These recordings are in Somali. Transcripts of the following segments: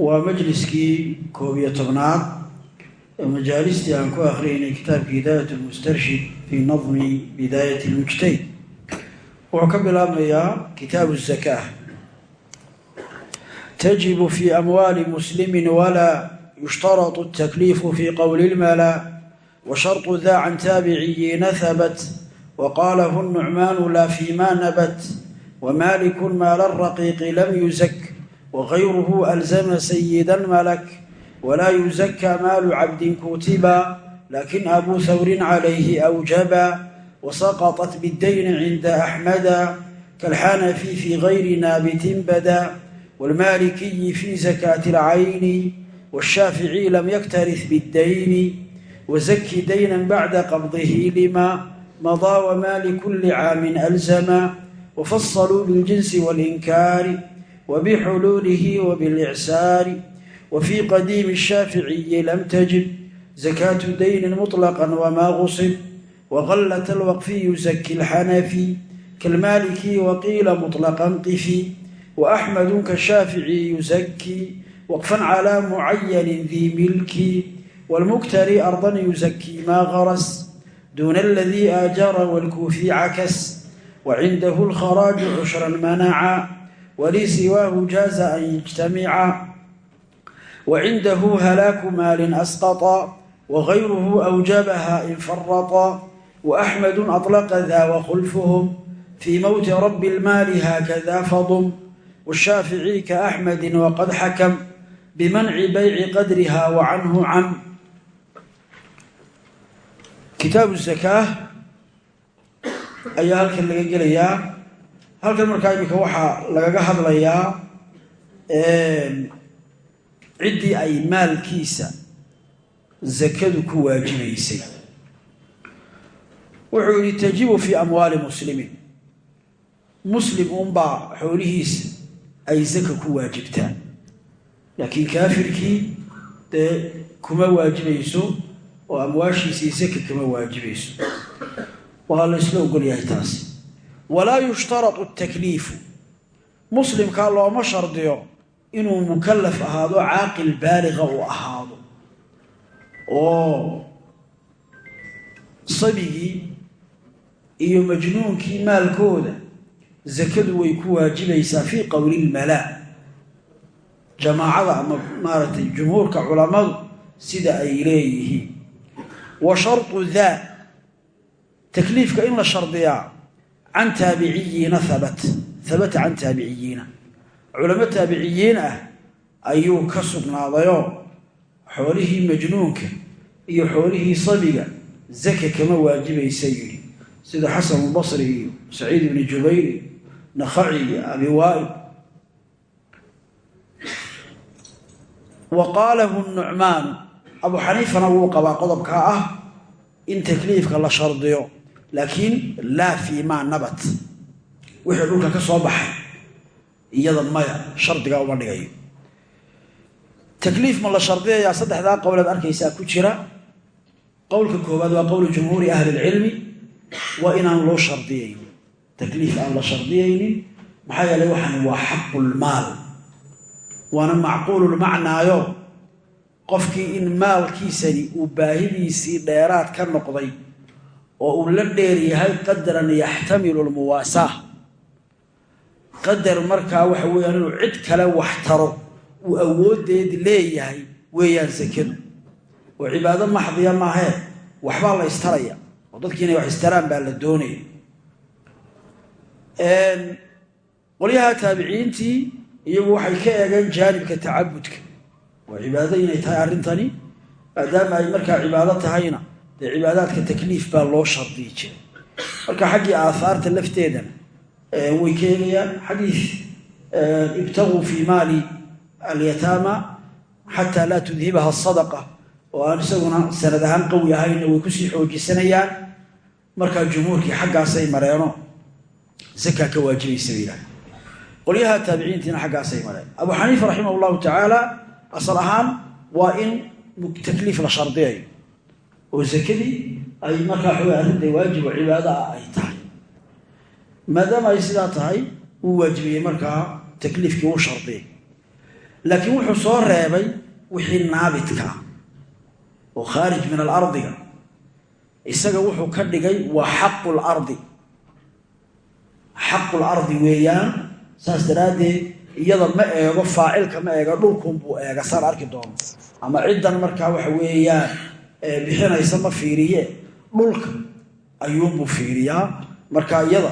waa majliskii koob iyo tobnaad ee majaalistii aan ku akhriyaynay kitaabka hidaayat lmustarshid fii nadmi bidaayat lmujtahid wuxuu ka bilaabmayaa kitaabu zakaa tajibu fi amwaali muslimi walaa yushtaratu اtakliifu fi qowli اlmalaa washarطu daa can taabiciyiina habat waqaalahu nucmaanu laa fi ma nabat wamaaliku maala raqiiqi lam yuzak وغيره ألزم سيدا ملك ولا يزكى مال عبد كتبا لكن أبو ثور عليه أوجبا وسقطت بالدين عند أحمد كالحنفي في غير نابت بدا والمالكي في زكاة العين والشافعي لم يكترث بالدين وزك دينا بعد قبضه لما مضى وما لكل عام ألزما وفصلوا بالجنس والإنكار وبحلوله وبالإعسار وفي قديم الشافعي لم تجب زكاة دين مطلقا وما غصب وغلة الوقف يزكي الحنفي كالمالكي وقيل مطلقا قفي وأحمد كالشافعي يزكي وقفا على معين ذي ملك والمكتري أرضا يزكي ما غرس دون الذي آجر والكوفي عكس وعنده الخراج عشرا منعا ولي سواه جاز أن يجتمعا وعنده هلاك مال أسقطا وغيره أوجبها إن فرطا وأحمد أطلق ذا وخلفهم في موت رب المال هكذا فضم والشافعي كأحمد وقد حكم بمنع بيع قدرها وعنه عم كتاب الزكاة ayaa halkan laga gelayaa halkan markaa iminka waxaa lagaga hadlayaa ciddii ay maalkiisa zakadu ku waajibaysay wuxuu yihi tajibu fii amwaali muslimiin muslim unbaa xoolihiisa ay zaka ku waajibtaan. Laakiin kaafirkii dee kuma waajibayso oo amwaashiisii zaka kama waajibayso. Waa la isla ogol yahay taasi walaa yushtarau takliifu muslimkaa looma shardiyo inuu mukalaf ahaado caaqil baaliqa uu ahaado. Oo sabigii iyo majnuunkii maalkooda zakadu way ku waajibaysaa fii qowli lmalaa jamaacada ama maaragtay jumhuurka culammadu sida ay leeyihiin. Wa shardu daa takliifka in la shardiyaa can taabiciyiina habat habata can taabiciyiina culamo taabiciyiin ah ayuu ka sugnaadayoo xoolihii majnuunka iyo xoolihii sabiga zaka kama waajibaysa yidhi sida xasan albasri iyo saciid ibni jubayr iyo nakhaci iyo abi waa'il wa qaalahu nucmaanu abu xaniifana wuu qabaa qodobkaa ah in takliifka la shardiyo laakiin laa fii maa nabat. Wixii dhulka ka soo baxay iyada maya shardigaa uma dhigayo. Takliif ma la shardiyayaa? Saddexdaa qowleed arkaysaa ku jira. Qowlka koowaad waa qowlu jumhuuri ahli lcilmi waa inaan loo shardiyaynin. Takliif aan la shardiyaynin maxaa yeelay waxaan waa xaqulmaal waana macquululmacnaayo qofkii in maalkiisani uu baahidiisii dheeraad ka noqday oo uu la dheer yahay qadaran yaxtamilu lmuwaasaa qadar markaa waxa weeyaan inuu cid kale wax taro uu awoodeed leeyahay weeyaan sakadu oo cibaado maxdiya maahee waxbaa la istaraya oo dadkii inay wax istaraan baa la doonaya. Qolyaha taabiciintii iyagu waxay ka eegeen jaanibka tacabudka. Oo cibaado inay tahay arrintani maadaama ay markaa cibaado tahayna dee cibaadaadka takliif baa loo shardiyi jiray marka xaggii aahaarta lafteedana way ka xadiis ibtaguu fii maali alyataama xataa laa tudhibaha asadaqa oo aan isaguna sanad ahaan qawi ahaynna way ku sii xoojisanayaan. Markaa jumhuurkii xaggaasay mareeno zakaa ka waajibaysa bay yidhaha qolyaha taabiciintiina xaggaasay mareen. Abu xaniifa raximah llahu tacaala asal ahaan waa in takliif la shardiyayo oo zakadii ay markaa xoga arrinta waajib cibaado ah ay tahay. Maadaama ay sidaa tahay wuu waajibiyey markaa takliifkii wuu shardiyay laakiin wuxuu soo reebay wixii naabidka ah oo khaarij min alardiga isaga wuxuu ka dhigay waa xaqu lardi xaqu lardi weeyaan saas daraaddeed iyada ma eego faacilka ma eego dhulkunbuu eega saan arki doono. Ama ciddan markaa waxa weeyaan bixinaysa ma fiiriye? Dhulka ayuunbuu fiiriyaa. Marka iyada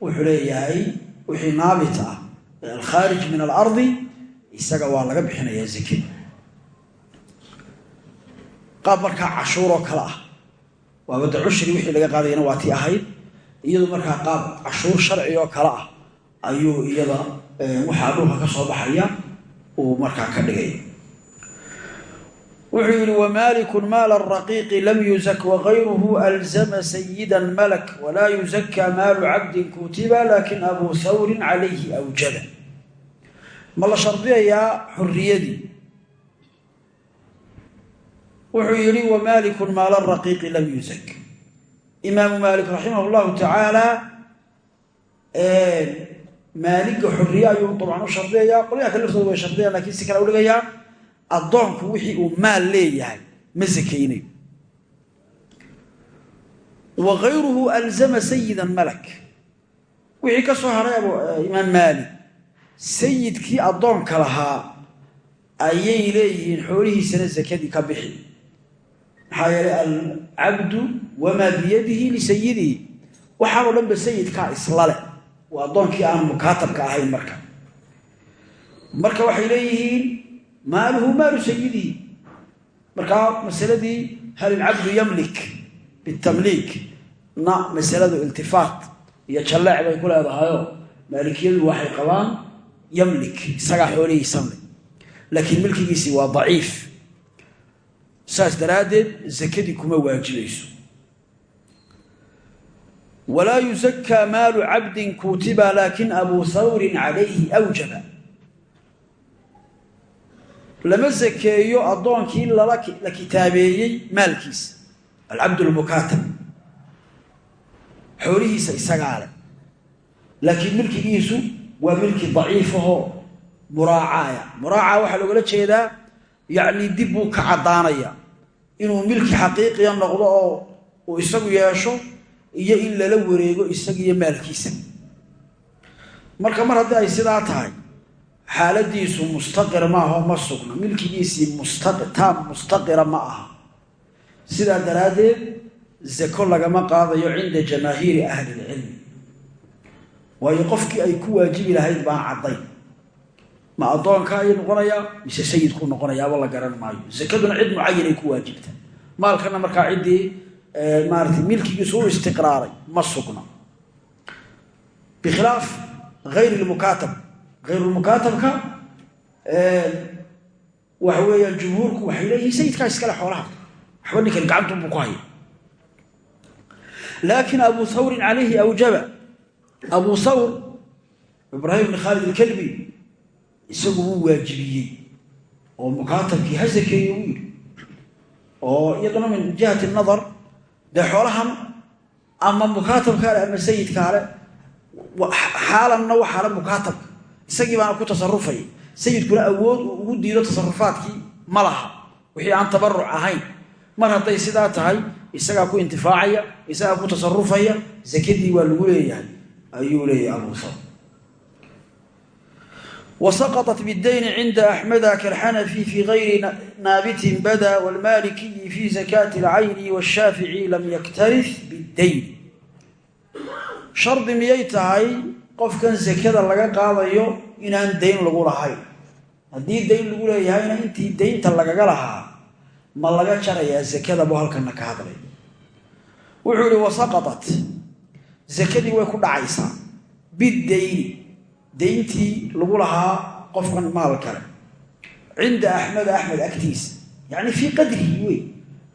wuxuu leeyahay wixii naabit ah alkhaarij min alardi isaga waa laga bixinayaa zake qaab markaa cashuuroo kale ah. Waabada cushri wixii laga qaadayana waa tii ahayd. Iyadu markaa qaab cashuur sharci oo kale ah ayuu iyada waxaa dhulka ka soo baxaya uu markaa ka dhigay wuxuu yidhi wmaaliku maal raqiiqi lam yuzak wagayruhu alzama sayida malak walaa yuzaka maalu cabdin kutiba laakiin abu hawrin calayhi awjada. Ma la shardiyayaa xuriyadii wuxuu yidhi wmaaliku maal raqiiqi lam yuzak. Imaamu maalik raximah llahu tacaala maaliga xuriye ayuu dabcan u shardiyayaa. Qolyaha kale laftooda way shardiyaan laakiin si kale udhigayaan addoonku wixii uu maal leeyahay ma sakaynayo wa gayruhu alzama sayida malak. Wixii ka soo haray imaam maalik sayidkii addoonka lahaa ayay leeyihiin xoolihiisana sakadii ka bixi. Maxaa yeelay alcabdu wamaa biyadihi lisayidihi waxaanoo dhan ba sayidkaa islale waa addoonkii aan mukaatabka ahayn marka. Marka waxay leeyihiin maaluhu maalu sayidihi markaa masaladii hal ilcabdu yamlik bitamliik na masaladu iltifaat iyo jalleec bay ku leedahayoo maalikiyadu waxay qabaan yamlik isagaa xoolihiisanle laakiin milkigiisii waa daciif. Saas daraaddeed sakadii kuma waajibayso. Walaa yusakaa maalu cabdin kutiba laakin abuu hawrin calayhi awjaba lama sakeeyo addoonkii la kitaabeeyey maalkiisa alcabd lmukaatab xoolihiisa isagaa leh. Laakiin milkigiisu waa milki daciifahoo muraacaya muraaca waxaa loogala jeedaa yacni dib buu ka caddaanaya inuu milki xaqiiqiya noqdo oo uu isagu yeesho iyo in lala wareego isagiiyo maalkiisa. Marka mar haddii ay sidaa tahay xaaladiisu mustaqir maaho ma sugna milkigiisii taam mustaqira ma aha. Sidaa daraaddeed zako lagama qaadayo cinda jamaahiiri ahli ilcilmi waayo qofkii ay ku waajibi lahayd baan cadday ma addoonka ayay noqonayaa mise sayidku noqonayaaba la garan maayo. Zakaduna cid mucayanay ku waajibta. Maalkana markaa ciddii maarata milkigiisu u istiqraaray ma sugna bikhilaaf hayri lmukaatab hayrulmukaatabka waxa weeyaan jumhuurku waxay leeyihiin sayidkaa iskale xoolaha. Waxba ninkan gacantunbuu ku haya laakin abu hawrin calayhi awjaba abu hawr ibraahim bn khaalid ilkalbi isagu wuu waajibiyey oo mukaatabkii ha sakeeye uu yidhi. Oo iyaduna min jihati nadar dee xoolahan ama mukaatabkaale ama sayidkaale xaalanna waxaale mukaatabka isagii baana ku tasarufaya sayidkuna awood uu ugu diido tasarufaadkii ma laha. Wixii aan tabaruc ahayn. Mar hadday sidaa tahay isagaa ku intifaacaya isagaa ku tasarufaya sakadii waa lagu leeyahay ayuu leeyahay abusa wasaqطat bidayni cinda axmeda kalxanafi fi gayri naabitin bada wlmalikiyi fi zakaati اlcayni wshaafici lam yaktarif bidayn shardi miyay qofkan zakada laga qaadayo inaan deyn lagu lahayn haddii dayn lagu leeyahayna intii daynta lagaga lahaa ma laga jarayaa sekada buu halkanna ka hadlay. Wuxuu ihi wasaqatat. Zakadii way ku dhacaysaa. Biddayni dayntii lagu lahaa qofkan maal kale. Cinda axmed axmed agtiisa yacni fii qadrihi wey.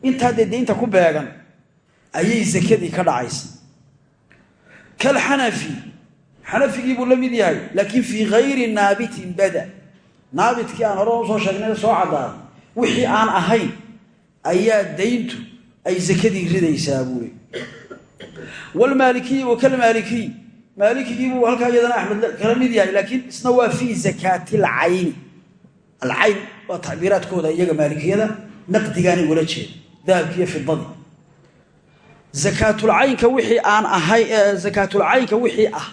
Intaadee daynta ku beegan ayay sekadii ka dhacaysa. Kalxanafi xanafigii buu la mid yahay laakiin fii hayri naabitin bada. Naabidkii aan hore u soo sheegnay soo caddaaday wixii aan ahayn ayaa dayntu ay sakadii ridaysaa buuri wlmaalikiyi wakalmaalikiy maalikigii buu halkaa iyadana axmed kala mid yahay laakiin isna waa fii zakaati alcayni alcayn waa tacbiiraadkooda iyaga maalikiyada naqdigaanay wala jeeda dahabkiiyo fidadii akaatulcaynka wixii ah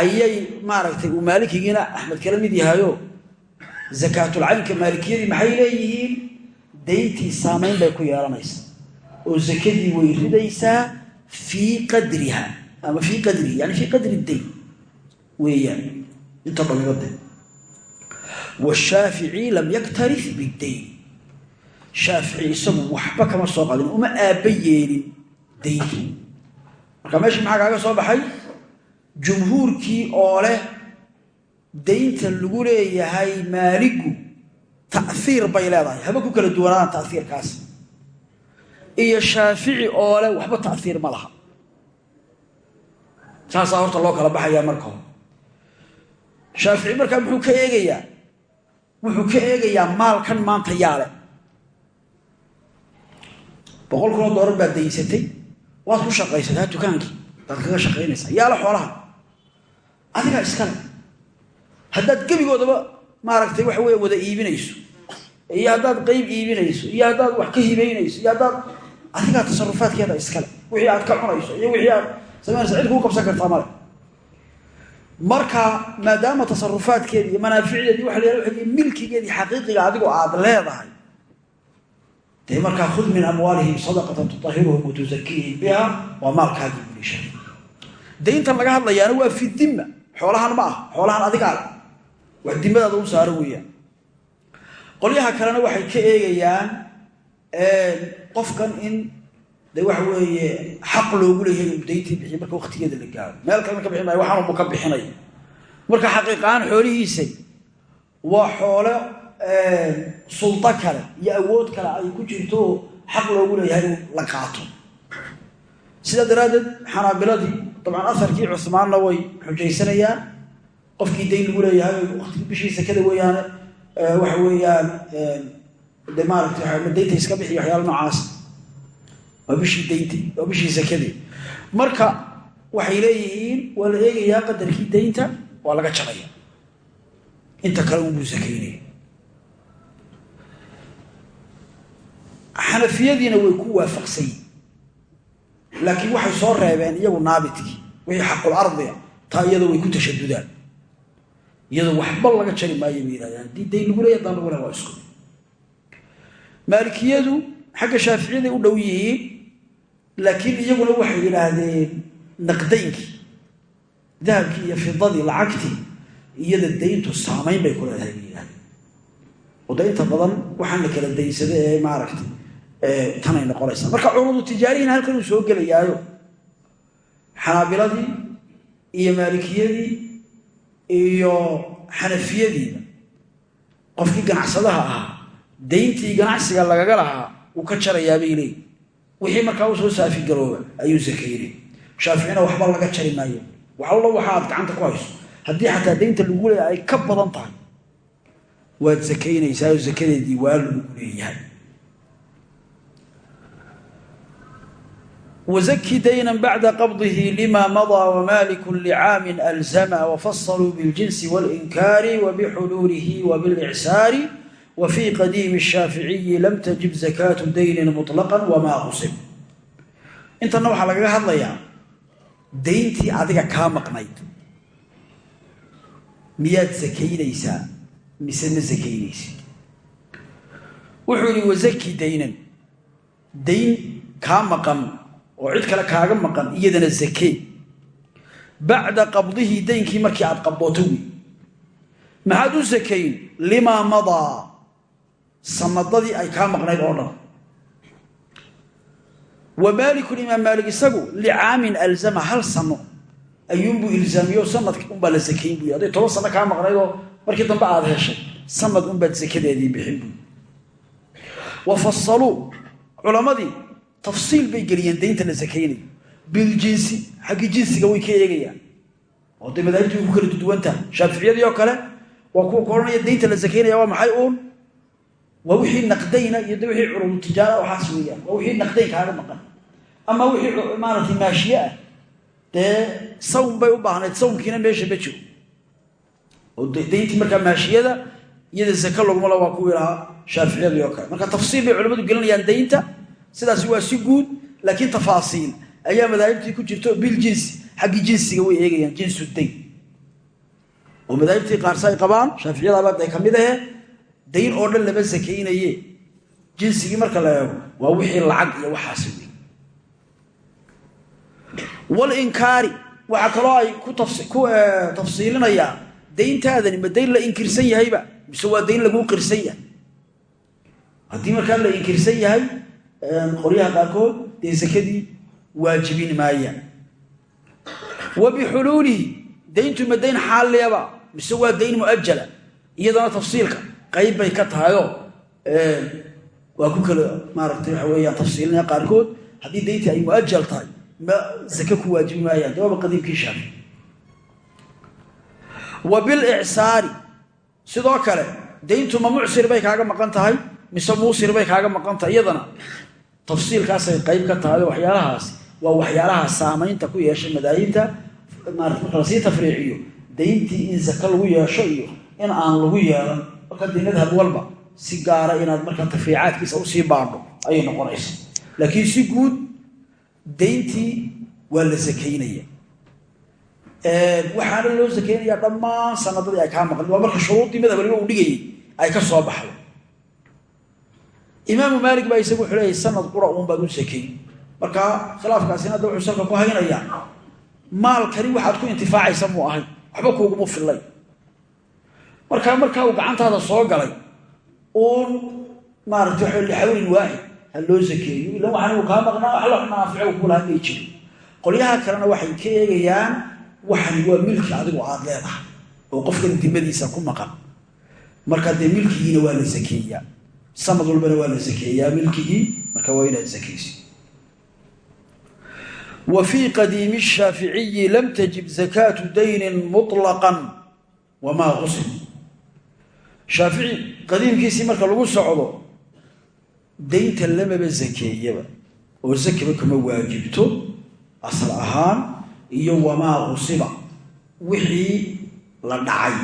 ayay maaragtay uu maalikigiina axmed kala mid yahayo zakaatulcaynka maalikiyadii maxay leeyihiin? Dayntii saamayn bay ku yeelanaysaa. Oo zakadii way ridaysaa fii qadriha ama fii qadrihi yani fii qadri dayn weeyaan inta damiirade washaafici lam yaktarif bidayn shaafici isagu waxba kama soo qadin uma aabba yeelin dayntii marka meesha maxaa kaaga soo baxay jumhuurkii oo leh daynta lagu leeyahay maaligu ta'iir bay leedahay. Haba ku kala duwanaadaan ta'iirkaas iyo shaafici oo leh waxba ta'iir ma laha. Saasaa horta loo kala baxayaa marka hore. Shaafici markaa muxuu ka eegayaa? Wuxuu ka eegayaa maalkan maanta yaale boqol kunoo doolar baad daysatay. Waad ku shaqaysataa dukaankii baad kaga shaqaynaysaa yaalla xoolaha adigaa iskale haddaad gebigoodaba maaragtay waxa weeye wada iibinayso. Iyo haddaad qeyb iibinayso iyo haddaad wax ka hibaynayso iyo haddaad adigaa tasarufaadkeeda iskale. Wixii aad ka cunayso iyo wixii aad samaynaysa cid kuu qabsan kartaa male. Marka maadaama tasarufaadkeedi iyo manaaficdeedii waa la milkigeedii xaqiiqiga adigoo aad leedahay dee markaa khud min amwaalihim sadaqatan tutahiruhum watuzakiihim biha waa maalkaagii bulisha dayntan laga hadlayaana waa fi dimma xoolahan ma ah xoolahan adigaa le wax dimadaada u saaro weeyaan qolyaha kalena waxay ka eegayaan qofkan in de waxa weeye xaq loogu leeyahay inuu dayntii bixiy marka waktigeeda la gaaro. Meel kalena ka bixin maayo ka bixinaya marka xaqiiqahaan xoolihiisa waa xoolo suldo kale iyo awood kale ay ku jirto xaq loogu leeyahay in la qaato. Sidaa daraaddeed xanaabiladii dabcan aharkii cusmaanna way xujaysanayaan. Qofkii dayn lagu leeyahay waqtigii bishii sakada weeyaane. Waxa weeyaan de maaragta daynta iska bixi waxyaala noocaas. Waa bishii daynti waa bishii sakadii marka waxay leeyihiin waa la eegayaa qadarkii daynta waa laga jabaya. Inta kale unbuu sakaynaya laakiin waxay soo reebeen iyagu naabidkii wixii xaqul ardiga taa iyadoo way ku tashadudaan. Iyadoo waxba laga jari maayo bay yidhahdeen haddii dayn lagu leeya haddaan lagu leha waa isku maalikiyadu xagga shaaficiyaday u dhow yihiin laakiin iyaguna waxay yidhaahdeen naqdaynkii dahabkii iyo fidadii lacagtii iyada dayntu saamayn bay ku leedahay bay yidhahdeen badan waxaan la kala daysada ee maaragtay tanay noqonaysaa. Marka curudu tijaarihina halkan uu soo gelayaayo xanaabiladii iyo maalikiyadii iyo xanafiyadiiba qofkii ganacsadaha ahaa dayntii ganacsiga lagaga lahaa wuu ka jarayaabay leey wixii markaa u soo saafigarooba ayuu sakaynay shaaficina waxba laga jari maayo. Waxallo waxa aad gacanta ku hayso. Haddii xataa daynta lagu leeya ay ka badan tahay waad sakaynaysaa sakadeedii waa lagu leeyahay wzki dayna bacda qabdihi lima madaa wmaliku licaamin alzama wafasaluu biاljinsi wاlinkaari wabixuluulihi wabilicsaari wafii qadiimi الshaaficiyi lam tajib zakaatu daynin muطlaqa wmaa qusib intana waxaa lagaga hadlayaa dayntii adiga kaa maqnayd miyaad sakaynaysaa mise ma sakaynaysid wuxuu yihi wazaki daynan dayn kaa maqan oo cid kale kaaga maqan iyadana zakee bacda qabdihi daynkii markii aad qabdooto wey maxaad u sakayn limaa madaa? Sanadadii ay kaa maqnayd oo dhan. Wa maalikun imaam maalik isagu licaamin alzama hal sano. Ayuunbuu ilzaamiyo sanadka unbaa la sakayn buy hadday toban sano kaa maqnaydoo markii dambe aad heshay sanad unbaad sakadeedii bixin buy wa fasaluu culammadii tafsiil bay geliyeen daynta la sakaynayo biljinsi xaggii jinsiga way ka eegayaan. Oo day madaahibtii way ku kala duduwantaha shaaficiyadii oo kale waa kuwa ku odhanaya daynta la sakaynaya waa maxay uun? Waa wixii naqdayna iyo de wixii curudu tijaara waxaas weeyaan. Waa wixii naqdayn kaaga maqan. Ama wixii maaragtay maashiye ah. Dee sawm bay u baahnayd sawmkiina meesha ma jiro. Oo dayntii markaa maashiyada iyada zaka lagumala waa kuwii lahaa shaaficiyadii oo kale. Marka tafsiil bay culamadu gelinayaan daynta sidaasi waa si guud laakiin tafaasiil. Ayaa madaahibtii ku jirto biljinsi xaggii jinsiga way eegayaan jinsu dayn oo madaahibtii qaarse ay qabaan shaaficiyadaabaa ay ka mid ahee dayn oo dhan lama sakaynaye jinsigii marka la eego waa wixii lacag iyo waxaasi wey walinkaari waxaa kaloo ay ku tafsiilinayaan dayntaadani ma dayn la inkirsan yahayba mise waa dayn laguu qirsan yahay? Haddii markaa la inkirsan yahay qoryaha qaarkood dee sakadii waajibin maayaan wa bixuluulihi dayntu ma dayn xaaliyaba mise waa dayn muajala iyadana tafsiilka qayb bay ka tahayoo waa ku kala maaragtay waxa weeyaan tafsiilinaya qaarkood haddii dayntii ay muajal tahay ma zake ku waajibi maayaan dawaaba qadiimkii shaafi. Wa bilicsaari sidoo kale dayntu ma mucsir bay kaaga maqan tahay mise kaaga maqan tafsiilkaasay qayb ka tahay waxyaalahaas. Waa waxyaalaha saamaynta ku yeeshay marka la sii tafriiciyo dayntii in zake lagu yeesho iyo in aan lagu yeelan. Marka dee madhab walba si gaara inaad marka tafriicaadkiisa u sii baadho ayay noqonaysa laakiin si guud dayntii waa la sakaynaya waxaana loo sakaynayaa dhammaan sanadadii ay kaa maqli waa marka shuruuddii madhabaliba uu dhigayay ay ka soo baxdo imaamu maalik baa isagu wuxuu sanad qura uun baad u sakayn marka khilaafkaasina hadda wuxuu salka ku haynayaa maalkani waxaad ku intifaacaysa muu ahay waxba kuugumu fillay. Markaa markaa uu gacantaada soo galay uun maarata waa lixawlin waaxid ha loo sakeeyo ila waxaan uu kaa maqnaa wax la naafico kulaha may jiro qolyaha kalena waxay ka eegayaan waa milki adigu aad leedahay. Oo qofkan dimadiisa ku maqan. Markaa dee milkigiina waa la sakeeyaa sanad walbana waa la sakeeyaa milkigii marka waa inaad sakaysi wa fii qadiimi shaaficiyi lam tajib zakaatu daynin muطlaqan wamaa qusim shaafici qadiimkiisii marka lagu socdo daynta lamaba zakeeyaba oo zakaba kama waajibto asal ahaan iyo wamaa qusiba wixii la dhacay.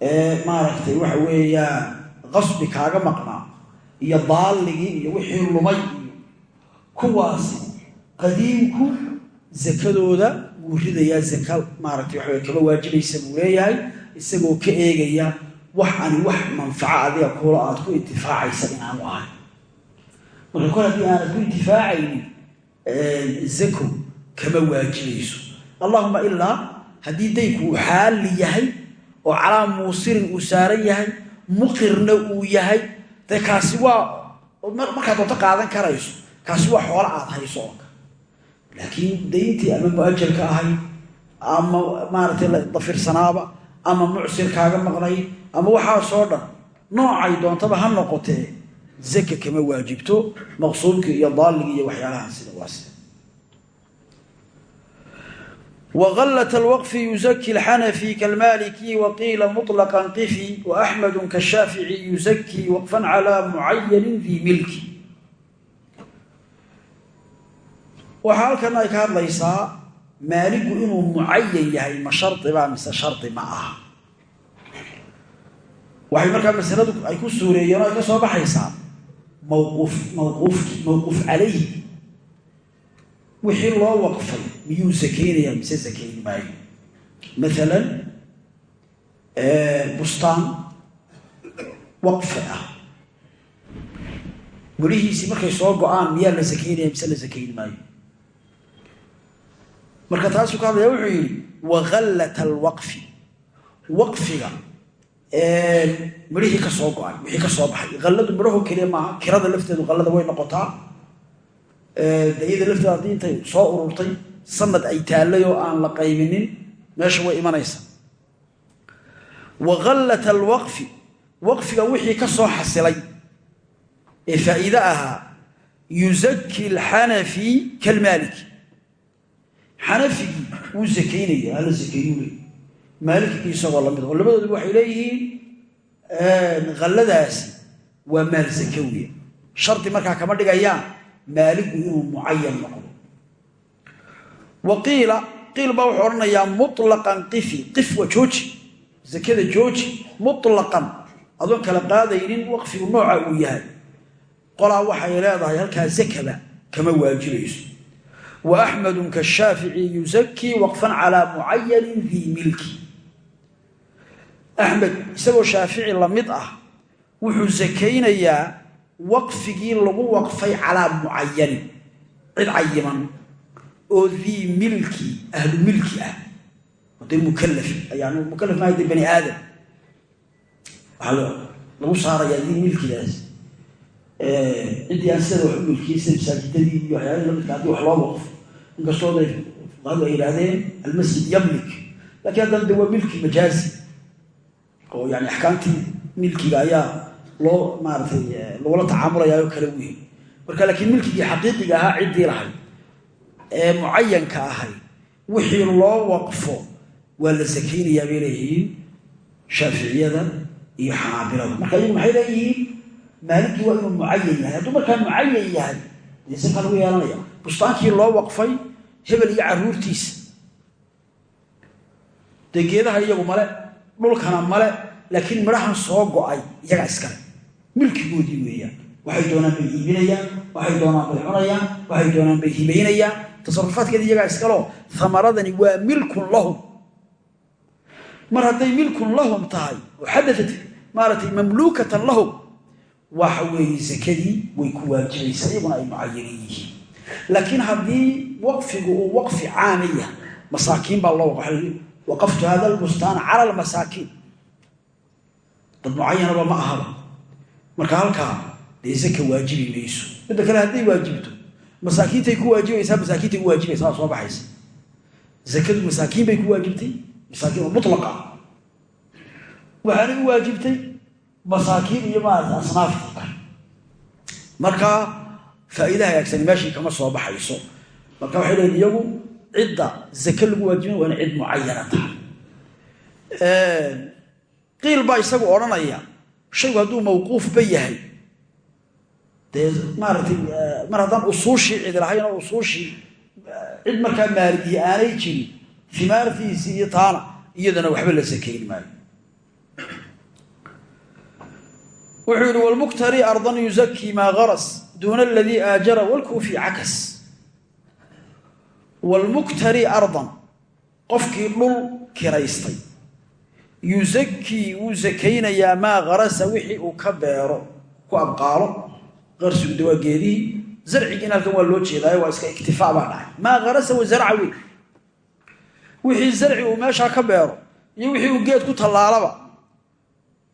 Ee maaragtay waxa weeyaan qasbi kaaga maqnaa iyo daalligii iyo wixii lumay. Iyo kuwaasi qadiimku zakadooda wuu ridayaa zaka maaragtay waxa wey kama waajibaysa buu leeyahay isagoo ka eegaya wax ani wax manfaco adiga kulo aad ku intifaacaysa inaanu ahay. Marka kol haddii aanad ku intifaacaynin zako kama waajibayso allahuma ilaa haddii daynku uu xaalli yahay oo calaa muusirin uu saaran yahay muqirna uu yahay. Dee kaasi waa markaad doonto qaadan karayso kaasi waa xoolo aad hayso oo laakiin dayntii ama mu'ajalka ahay ama maaragtay dafirsanaaba ama mucsir kaaga maqnay ama waxaasoo dhan noocay doontaba ha noqotee zaka kama waajibto maqsuudkii iyo daalligii iyo waxyaalahan sida waa sida وغلة الوقف يزكي الحنفي كالمالكي وقيل مطلقا قفي وأحمد كالشافعي يزكي وقفا على معين ذي ملك وحالك أنك هذا ليس مالك إنه معين يهي ما شرط بقى مثل شرط معه waxay markaa masaladu ay ku suureeyeen oo ay ka soo baxaysaa mawquuf mawquufki mawquuf calayhi wixii loo waqfay miyuu sakaynayaa mise sakayni maayo maalan bustaan waqfi ah welihiisii markay soo go'aan miyaa la sakaynaya mise la sakayni maayo marka taasuu ka hadlaya wuxuu yidhi wahallat alwaqfi waqfiga midhihii ka soo go'ay wixii ka soo baxay halladu midhaho keliya maaha kirada lafteedu hallada way noqotaa dayada lafteeda haddii intay soo ururtay sanad ay taallay oo aan la qaybinin meesha way imanaysa. Wa kallat alwaqfi waqfiga wixii ka soo xasilay ee faa'iide ahaa yuzaki alxanafi kalmaaliki. Xanafigii wuu sakaynaya hala sakeeyuu leey maalikigii isagoo la mid oo labadoodu waxay leeyihiin khalladaasi waa maal sakawiya shardi markaa kama dhigayaan maaligu inuu mucayan noqdo wa qiila qiil baa wuxuu odhanayaa muطlaqan qifi qif waa jooji zakada jooji muطlaqan adoon kala qaadaynin waqfigu nooca uu yahay. Qolaa waxay leedahay halkaa zakaba kama waajibayso wa axmedun kashaafici yuzakii waqfan calaa mucayanin dii milki. Axmed isagoo shaafici la mid ah wuxuu sakaynayaa waqfigii lagu waqfay calaa mucayanin cid cayiman oo dii milki ahlu milki ah. De mukalaf yani mukalaf maaha de bani aadam. Waxaa lagu saarayaa dii milkigaas. Ciddii aan sida wax u masaajidadii iyo waxyaalihii lamidka haddii wax loo waqfo. Inkastoo day fuqahadu ay yidhaahdeen almasjid yamlik. Lakiin haddana de waa milki majaazi. Oo yani axkaamtii milkiga ayaa loo maaratay lagula tacaamulayaao kala weyn. Marka laakiin milkigii xaqiiqiga ahaa ciddii lahayd ee mucayanka ahay wixii loo waqfo waa la sakaynayaa bay leeyihiin shaaficiyada iyo xanaabilada marka iyagu maxay leeyihiin? Maaligii waa inuu mucayan yahay. Hadduu markaa mucayan yahay dee sakaa lagu yeelanaya. Bustaankii loo waqfay hebel iyo caruurtiisa dee geedaha iyagu male dhulkana male laakiin midhahan soo go'ay iyagaa iskale milkigoodii weeyaan. Waxay doonaan bay iibinayaan waxay doonaan bay cunayaan waxay doonaan bay hibaynayaan tasarufaadkeeda iyagaa iskaleo amaradani waa milkun lahum. Mar hadday milkun lahum tahay oo xadaat maaratay mamluukatan lahum waxa weeye sakadii way ku waajibaysaa iyaguna ay mucayanin yihiin. Laakiin haddii waqfigu uu waqfi caamiya masaakiin baa loo waqaftu hada lbustaana cala lmasaakiin dad mucayanaba ma ahaba. Marka halkaa dee masaakiintay ku waajibaysaa masaakiintay ku waajibaysa waa soo baxaysa. Zakadu masaakiin bay ku waajibtay masaakiin oo mutlaqa. Waxaanay u waajibtay masaakiin iyo maarata asnaafta marka faa'iida hagaagsani meeshii kama soo baxayso. Marka waxay leeyiin iyagu cidda zake lagu waajibin waa ina cid mucayana tahay. Qiil baa isagu odhanaya shaygu hadduu mawquufba yahay dee maaratay mar haddaan usuushii cidi lahayn oo usuushii cid markaa maaligihi aanay jirin imaartiisii iyo taana iyadana waxba la sakayn maayo. Wuxuu yidhi wlmuktari ardan yuzakii maa garas duuna aladii aajara wlkuufi cakas. Wlmuktari ardan qofkii dhul kiraystay yuzakii wuu sakaynayaa maa garasa wixii uu ka beero ku abqaalo qarsigu de waa geedihii zarcigiina halkan waa loo jeedaayo waa iska iktifaa baa dhacay maa garasa wa zarca wixii zarci uu meeshaa ka beero iyo wixii uu geed ku tallaalaba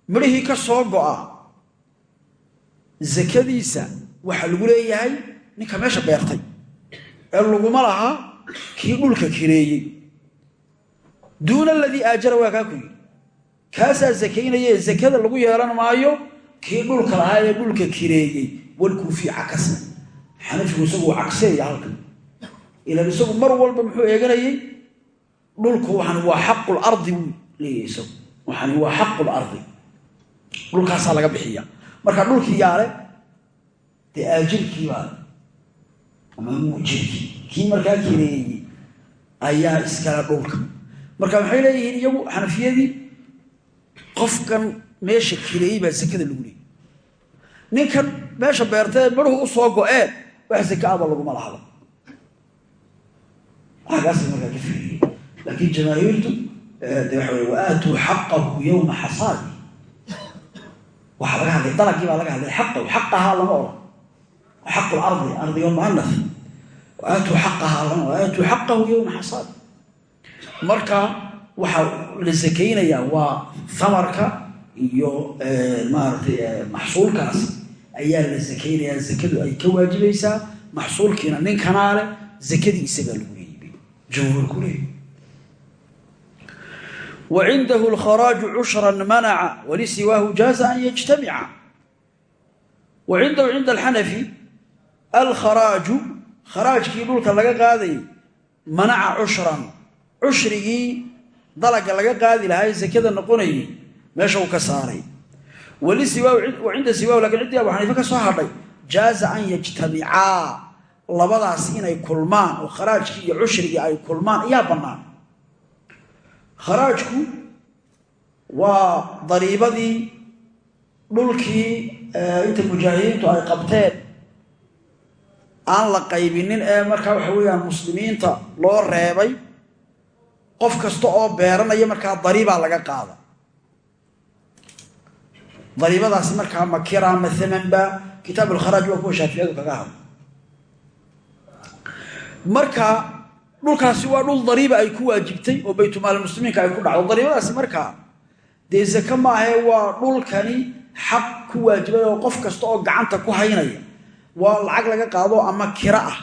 midhihii ka soo go'a zakadiisa waxaa lagu leeyahay ninka meesha beertay. Ee laguma lahaa kii dhulka kireeyey. Duuna aladii aajara waa kaa ku yidhi kaasaa sakaynaya zakada lagu yeelan maayo kii dhulka lahaa ee dhulka kireeyey walkuufii cakasa xanafigu isagu cagseeya halkan. Ilan isagu mar walba muxuu eeganayey dhulku waxan waa xaqulardi buu leeyahy isagu. Waxani waa xaqulardi dhulkaasaa laga bixiya marka dhulkii yaale dee aajirkii baa ama muujirkii kii markaa kireeyey ayaa iskala dhulka. Marka maxay leeyihiin iyagu xanafiyadii qofkan meesha kireeyey baa sakada lagu leeyay ninkan meesha beertae midhuhu u soo go-een wax saka aba laguma lahado waxagaasay markaa ka fiiriyey laakiin jamaahiirtu de waxa wey wa aatuu xaqahu yowma xasaadi. Waxaa laga hadlay dalagii baa laga hadlay xaqahu xaqahaa lama odhan xaqu lardi ardiga muanaf waatuu xaqahaa lama waatuu xaqahu yowma xasaadi. Marka waxaa la sakaynayaa waa hamarka iyo maaratay maxsuulkaas ayaa la sakaynayaa zakadu ay ka waajibaysaa maxsuulkiina ninkanaa leh zakadii isagaa lagu leeyibay jumhuurku leey wa cindahu cushran manaca walisiwaahu jaaza an yajtamica. Wa cindahu cinda alxanafi alkharaaju kharaajkii dhulka laga qaadayay manaca cushran. Cushrigii dalaga laga qaadi lahaa ee sakada noqonayay meesha uu ka saaray wa cinda siwaahu laakiin ciddii abu xaniife ka soo hadhay jaaza an yajtamicaa labadaas inay kulmaan oo kharaajkii iyo cushrigii ay kulmaan ayaa bannaan. Kharaajku waa dariibadii dhulkii inta mujaahidiintu ay qabteen. Aan la qaybinin ee markaa waxa weeyaan muslimiinta loo reebay qof kasta oo beeranaya markaa dariibaa laga qaada dariibadaasi markaa makira ma thamanba kitaab alkharaaj waa kuwa shaaficiyadu kaga hadla marka dhulkaasi waa dhul dariiba ay ku waajibtay oo baytumaalmuslimiinka ay ku dhacdo. Dariibadaasi markaa dee zake maahae waa dhulkani xaq ku waajibay oo qof kasta oo gacanta ku haynaya. Waa lacag laga qaado ama kira ah.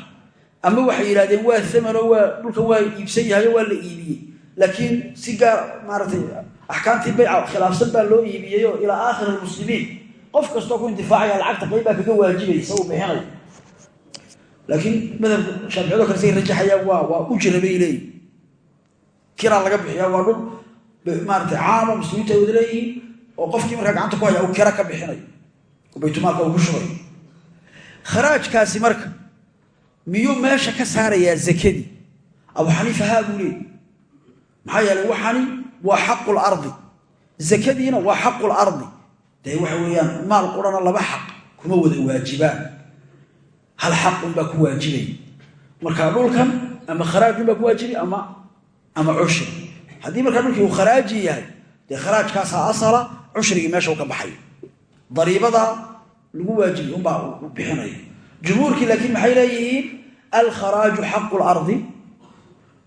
Ama waxay yidhahdeen waa amano waa dhulkan waa iibsan yahayo waa la iibiyey. Laakiin si gaar maaratay axkaamtii bayca khilaafsan baa loo iibiyeyo ilaa aakhir almuslimiin qof kastoo ku intifaacaya lacagta qaybbaa kaga waajibaysa uu bixinayo laakiin madhabka shaaficiyado kale say rajaxayaan waa waa ujra bay kiraa laga bixiya waa dhul maarata caama muslimiintu ay wada leeyihiin oo qofkii markaa gacanta ku haya uu kira ka bixinayo oo baytulmaalka uu ku shubayo kharaajkaasi marka miyuu meesha ka saarayaa zakadii abu xaniifa haa buu leeyay maxaa yeelay waxani waa xaqu lardi zakadiina waa xaqu lardi dee waxa weeyaan maal qurana laba xaq kuma wada waajibaan. Hal xaqun baa ku waajibay. Markaa dhulkan ama kharaajun baa ku waajibay ama cushri. Haddii markaa dhulkii uu kharaaji yahay dee kharaajkaasaa asala cushrigii meesha u ka baxay. Dariibada lagu waajibay unbaa u bixinaya jumhuurkii laakiin maxay leeyihiin? Alkharaaju xaqu lardi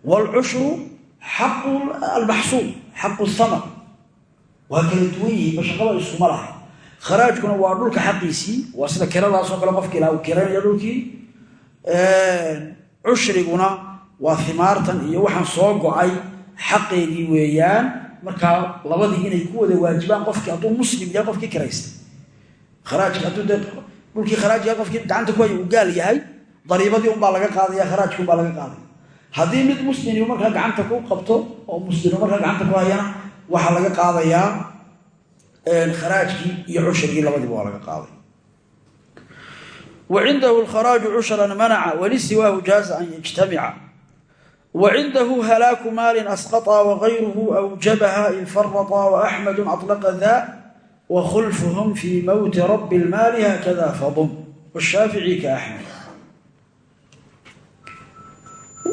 waalcushru xaqu almaxsuul xaqu samar waa kala duwan yihiin mashaqada isuma laha. Kharaajkuna waa dhulka xaqiisii waa sida kiradaasoo kale qofka ilaa uu kiranaya dhulkii cushriguna waa himaartan iyo waxaan soo go'ay xaqeedii weeyaan. Markaa labadii inay ku wada waajibaan qofkii hadduu muslim yahay qofkii kiraystay kharaajki hadduu dee dhulkii kharaajka qofkii gacanta ku haya uu gaal yahay dariibadii unbaa laga qaadaya kharaajkii unbaa laga qaadaya haddii mid muslimi markaa gacanta ku qabto oo muslimu markaa gacanta ku hayana waxaa laga qaadayaa kharaajkii iyo cushrigii labadiiba waa laga qaaday wa cindahu alkharaaju cushran manaca walisiwaahu jaaza an yajtamica wa cindahu halaaku maalin asqaطa wagayruhu awjabaha in farata waaxmedu aطlaqa da wakhulfuhum fii mowti rabi اlmaali hakada fadum washaafici ka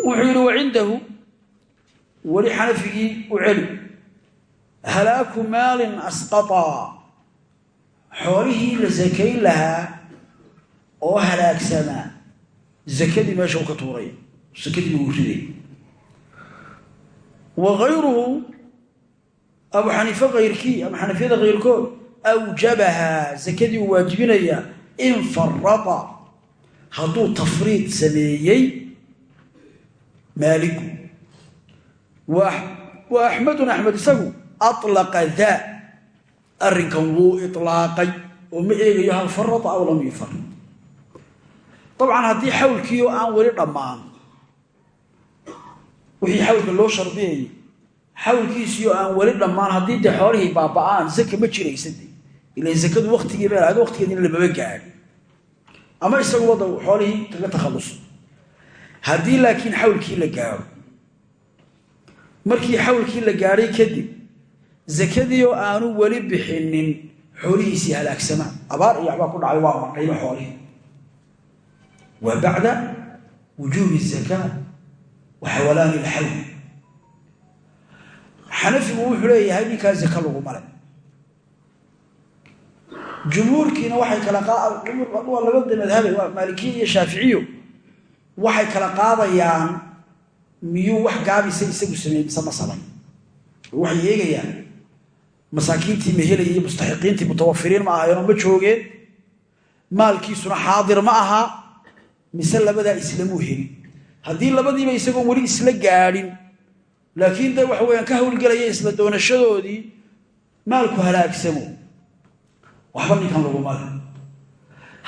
wuxuu yihi wacindahu weli xanafigii u celi. Halaaku maalin asqaطaa xoolihii la sakayn lahaa oo halaagsanaa zakadii meesha u ka tuuray sakadii buu riday. Wa gayruhu abu xaniife kayrkii ama xanafiyada kayrkood awjabahaa sakadii uu waajibinayaa in farada hadduu tafriid sameeyey maaligu wa axmedun axmed isagu alaqa daa arrinkan wuu ilaaqay oo ma eegayo hal farada aw lam yufarid dabcan haddii xawlkii oo aan weli dhammaan wixii xawlka loo shardiyayay xawlkiisii oo aan weli dhammaan haddii dee xoolihii baaba'aan zaka ma jiraysa de ila zakadu waktigii bay lahayd waktigeedina lamaba gaadhi ama isagu wadda xoolihii kaga takhalluso haddii laakiin xawlkii la gaaro markii xawlkii la gaadhay kadib sakadii oo aanu weli bixinin xoolihiisii halaagsamaan abaar iyo waxbaa ku dhacay waa ma qaybo xoolihii wa bacda wujuubi zakaa wa xawalaani xanafigu wuxuu leeyahay ninkaa zaka laguma le jumhuurkiina waxay kala laba madhabe waa maalikiya iyo shaaficiyo waxay kala qaadayaan miyuu wax gaabisa isagu sameeyey mise ma samayn waxay eegayaan masaakiintii ma helaya iyo mustaxiqiintii mutawafiriin ma ahayeenoo ma joogeen. Maalkiisuna xaadir ma aha. Mise labadaa islamuu helin. Haddii labadiiba isagoon weli isla gaadhin laakiin de waxa weyaan ka hawlgelaya isla doonashadoodii maalku halaagsamo waxba ninkan laguma le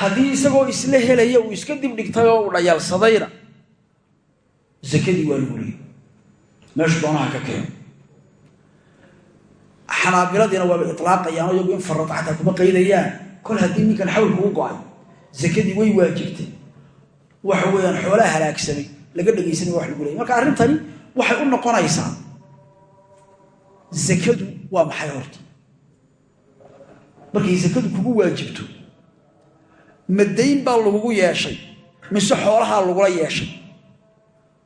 haddii isagoo isla helaya uu iska dibdhigtay oo uu dhayaalsadayna zakadii waa lagu leeyay meeshu doonaha ka keeno xanaabiladiina waaba ilaaqayaan iyagu in farad xataa kuma qaydayaan kol haddii ninkan xawlku u go'ay zakadii way waajibtay. Waxa weeyaan xoolaha halaagsamay laga dhegaysanaya wax lagu leeyay marka arrintani waxay u noqonaysaa zakadu waa maxay horta? Markay zakadu kugu waajibto madayn baa lagugu yeeshay mise xoolahaa lagula yeeshay?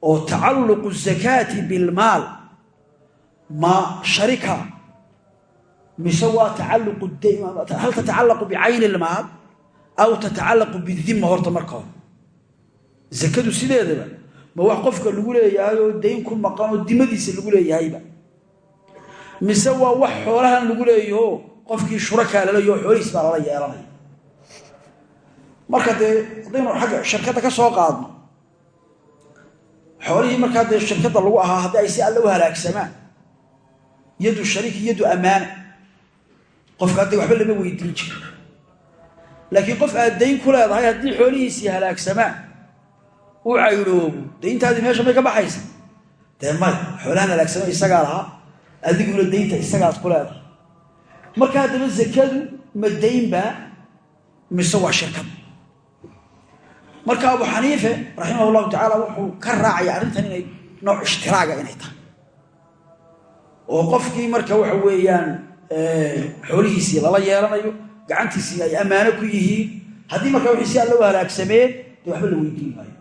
Oo tacalluqu zakaati bilmaal ma sharika mise waa hal tatacallaqu bicayni ilmaal aw tatacallaqu bidima horta marka hore? Zakadu sideedaba ma wax qofka lagu leeyahay oo dayn ku maqan oo dimadiisa lagu leeyahayba? Mise waa wax xoolahan lagu leeyaho qofkii shurakaa laleeyaho xoolihiis baa lala yeelanaya marka dee haddaynu agga shirkadda ka soo qaadno xoolihii markaa dee shirkadda lagu ahaa haddii ay si alle u halaagsamaan yadu shariik yadu ammaana qofka haddii waxba lama weydiin jiro laakiin qof aad dayn ku leedahay haddii xoolihiisii halaagsamaan u caydhoobo dayntaadii meesha may ka baxaysa? Dee may xoolahan halaagsama isagaa lahaa adiguna daynta isagaad ku leedahay. Marka haddaba zakadu ma daynbaa mise waa shirkad marka abu xaniife raximah llahu tacaala wuxuu ka raacaya arrintan inay nooc ishtiraaga inay tahay. Oo qofkii marka waxa weeyaan xoolihiisii lala yeelanayo gacantiisii ay ammaano ku yihiin haddii marka wixii si alla u halaagsameen dee waxba la weydiin maayo.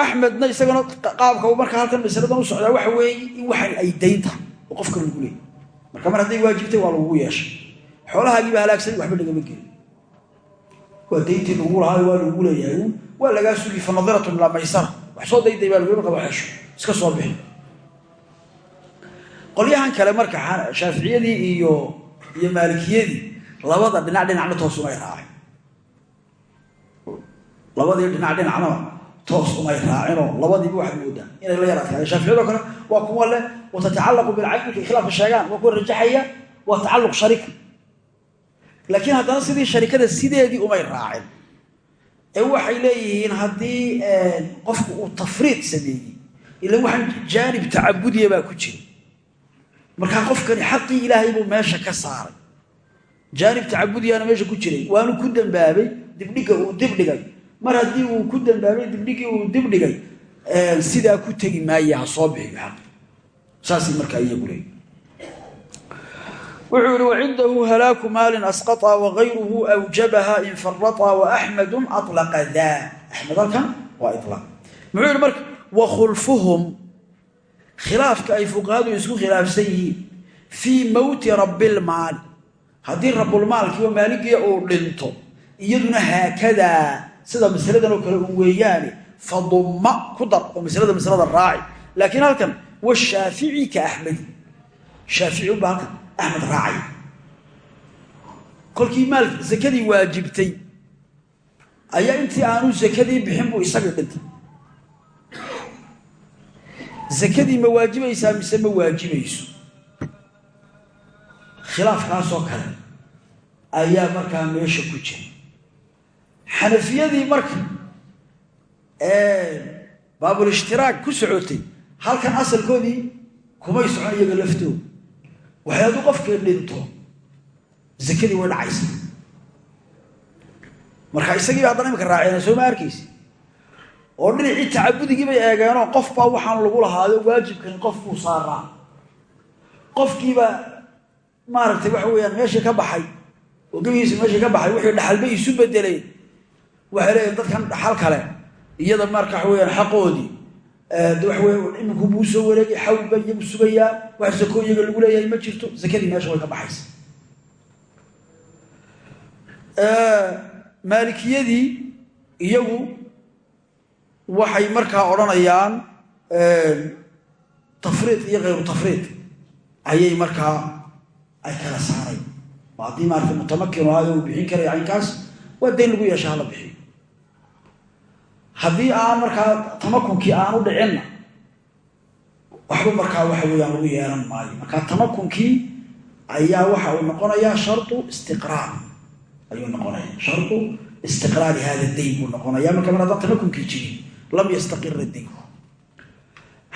Axmedna isagana qaabka marka halkan masaladan u socdaa waxa weeye in waxan ay dayn tahay oo qofka lagu leeyay marka mar hadday waajibtay waa lagugu yeeshay. Xoolahaagiiba halaagsanay waxba lagama gelin waa dayntii lagu lahaa waa lagu leeyahay. Waa lagaa sugi fa nadiratun ilaa maysara wax soo dayday baa lagu marka wax hesho iska soo bixi. Qolyahan kale marka shaaficiyadii iyo iyo maalikiyadii labada dhinac dhinacna toos umay raaceen. Labadii dhinac dhinacnaba toos umay raacinoo labadiiba waxaad moodaa. Inay la yaraadkaadeen shaaficiyado kale waa kuwa leh wa tatacallaqu bilcayni markay khilaafka sheegaan waa kuwa rajaxaya waa tacalluq sharika laakiin haddana sidii sharikada sideedii umay raacin ee waxay leeyihiin haddii qofku uu tafriid sameeyey ila waxaan jaanib tacabudiya baa ku jira. Markaa qofkani xaqii ilaahay buu meesha ka saaray. Jaanib tacabudiyaana meesha ku jiray. Waanu ku dambaabay dibdhiga uu dibdhigay. Mar haddii uu ku dambaabay dibdhigii uu dibdhigay sidaa ku tegi maaya ha soo bixiyo xaq. Saasay markaa iyagu leeyi wuxuu yihi wacindahu halaaku maalin asqaطa wagayruhu awjabaha in farata waaxmadu alaqa daa. Axmed halkan waa ilaq muxuu yihi marka wakhulfuhum khilaafka ay fuqahadu isku khilaafsan yihiin fii mowti rabilmaali haddii rabulmaalkiiba maaligiya uu dhinto iyaduna haakadaa sida masaladan oo kale u weeyaane fadumma ku dar oo maslada maslada raaci. Laakiin halkan axmed raacay kolkii maal sakadii waajibtay ayaa intii aanu sakadii bixin buu isagii dhintay. Sakadii ma waajibaysaa mise ma waajibayso? Khilaafkaasoo kale ayaa markaa meesha ku jira. Xanafiyadii marka baabulishhtiraag ku socotay halkan asalkoodii kumay socon iyaga laftooda waxay hadduu qofkii dhinto sakadii way dhacaysa marka isagiiba haddana imika raaceen soo ma arkaysa oo dhinacii tacabudigii bay eegeenoo qof baa waxaan lagu lahaayo waajibkani qof buu saaraa. Qofkiiba maaragtay waxa weeyaan meeshii ka baxay oo gebigiisa meeshii ka baxay wixii dhaxalbay isu bedeleen waxay leeyihiin dadkan dhaxal kale iyada marka waxa weyaan xaqoodii iminku buu soo wareegay xawl ba iyagu sugayaa wax sako iyaga lagu leeyahay ma jirto sakadii meesha way ka baxaysa. Maalikiyadii iyagu waxay markaa odhanayaan tafriid iyo khayru tafriid ayay markaa ay kala saaray haddii maarata mutamakin ahayo uu bixin karaya caynkaas waa dayn lagu yeesha hala bixiyo haddii aan markaa tamakunkii aanu dhicinna waxba markaa waxa weeyaan lagu yeelan maayo. Markaa tamakunkii ayaa waxa uu noqonayaa shardu istiqraar. Ayuu noqonaya shardu istiqraari hada dayn buu noqonaya marka mar haddaan tamakunkii jirin lam yastaqira dayn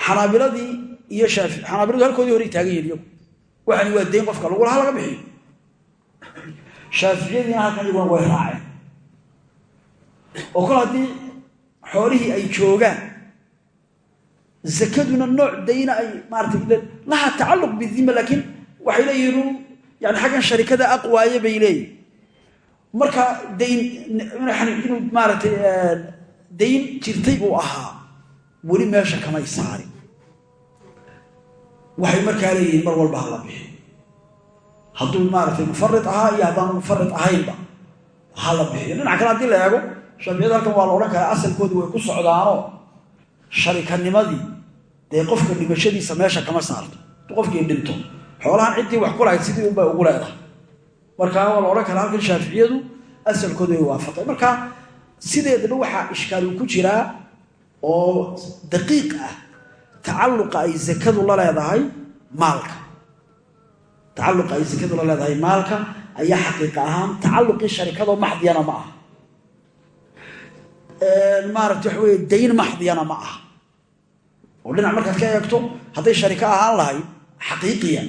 xanaabiladii iyo shaafi xanaabiladu halkoodii hore taagan yihiin iyagu. Waxani waa dayn qofka lagu lahaa laga bixiyo shaaficiyadiina halkan iyaguna way raaceen oo kol haddii xoolihii ay joogaan. Zakaduna nooc dayna ay maaratay laha tacalluq bidima laakiin waxay leeyihiin yani xaggan sharikada aqwaaye bay leeyihiin marka dayn inuu maaratay dayn jirtay uu ahaa. Weli meesha kamay saarin waxay markaa leeyihiin mar walba hala bixi hadduu maaratay mufarid ahaa iyo haddaanu mufarid ahaynba hala bixiyo dhinac kale haddii la eego shaaficiyada halkan waa la odhan karaa asalkoodii way ku socdaanoo sharikanimadii dee qofka dhimashadiisa meesha kama saarto. Qofkii dhinto xoolahan ciddii wax ku lahayd sidii unbay ugu leedahay. Markaa waa la odhan karaa halkan shaaficiyadu asalkooda way waafaqeen. Marka sideedaba waxaa ishkaal uu ku jiraa oo daqiiq ah tacalluqa ay zakadu la leedahay maalka. Tacalluqa ay zakadu la leedahay maalka ayaa xaqiiqa ahaan tacalluqii sharikadoo maxdiyana ma aha maarata waxa wey dayn maxdiyana ma aha oo dhinac markaad ka eegto hadday shariko ahaan lahayd xaqiiqiya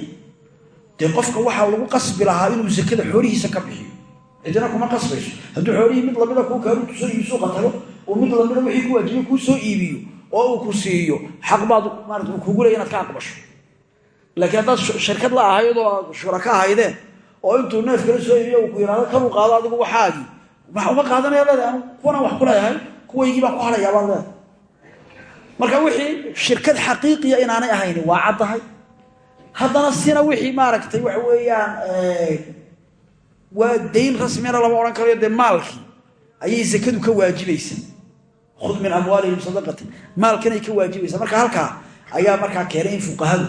dee qofka waxaa lagu qasbi lahaa inuu zakada xoolihiisa ka bixiyo. Cidina kuma qasbayso hadduu xoolihii mid lamida kuu kaaru soo iibi suuqa tago uu mid lamida wixii ku waajibay kuu soo iibiyo oo uu ku siiyo xaq baad maarata kugu leey inaad ka aqbasho. Laakiin haddaad shirkad la ahayd oo shuraka ahaydeen oo intuu neef kala soo iibiyo uu ku yidhahdo kanuu qaado adigu waxaagii uma qaadanaya leedahay anu kuwanaan wax ku leeyahay kuwaygii baan ku hadhayaa baad leedahay. Marka wixii shirkad xaqiiqiya inaanay ahayn waa caddahay haddana sina wixii maaragtay waxa weeyaan waa dayn rasmina lama odhan karayo dee maalkii ayay zakadu ka waajibaysa khud min amwaalihim sadaqatan. Maalkanay ka waajibaysa marka halkaa ayaa markaa keenay in fuqahadu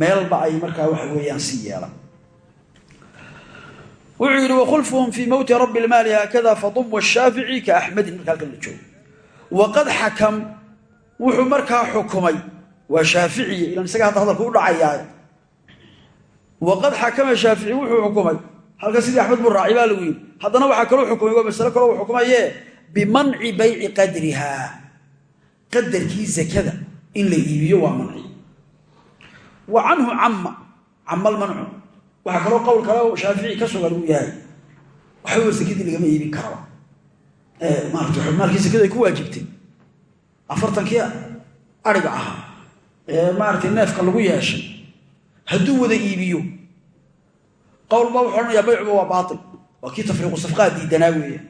meelba ay markaa waxa weeyaan si yeelaan wuxuu yidhi wakhulfuhum fii mowti rabbi lmaali haakada fadum washaafici ka axmedin marka halkan la joogo. Waqad xakam wuxuu markaa xukumay waa shaaficiye ilan isaga hadda hadalku u dhacayaa. Waqad xakama shaafici wuxuu xukumay. Halkan sidii axmed buu raaci baa lagu yidhi haddana waxaa kaloo xukumay waa masale kaloo uu xukumaye bimanci waxaa kaloo qowl kale shaafici ka sugan uu yahay. Waxba sakadii lagama iibin karaba maarata maalkii sakada ku waajibtay. Afartankii ariga ahaa ee maaratay neefka lagu yeeshay. Hadduu wada iibiyo. Qowl baa wuxuu odhanayaa baycuba waa baail waa kii tafriiqu safqaa diidanaa weeya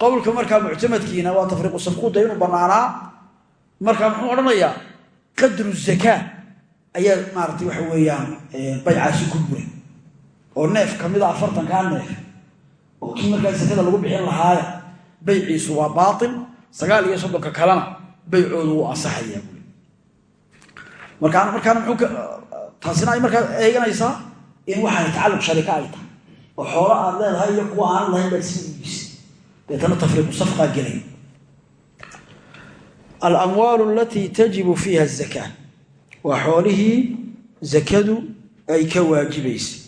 qowlka markaa muctamadkiina waa tafriiqu safquda inuu bannaanaa. Markaa muxuu odhanayaa qadru zakaa ayaa maaratay waxa weeyaan baycaasi ku buray oo neef ka mida afartankaa neef. Oo kii markaa sakada lagu bixin lahaaya bayciisu waa baail sagaal iyo soddonka kalena baycoodu wuu ansaxayaa bui markaa markaana muxuu taasina ay markaa eeganaysaa in waxaay tacalluq sharika ay tahay. Oo xoolo aad leedahay iyo kuwa aanad lahayn baad sii iibisay deetana tafriiqu safqaa gelay alamwaalu alatii tajibu fiiha azakaa waa xoolihii zakadu ay ka waajibaysay.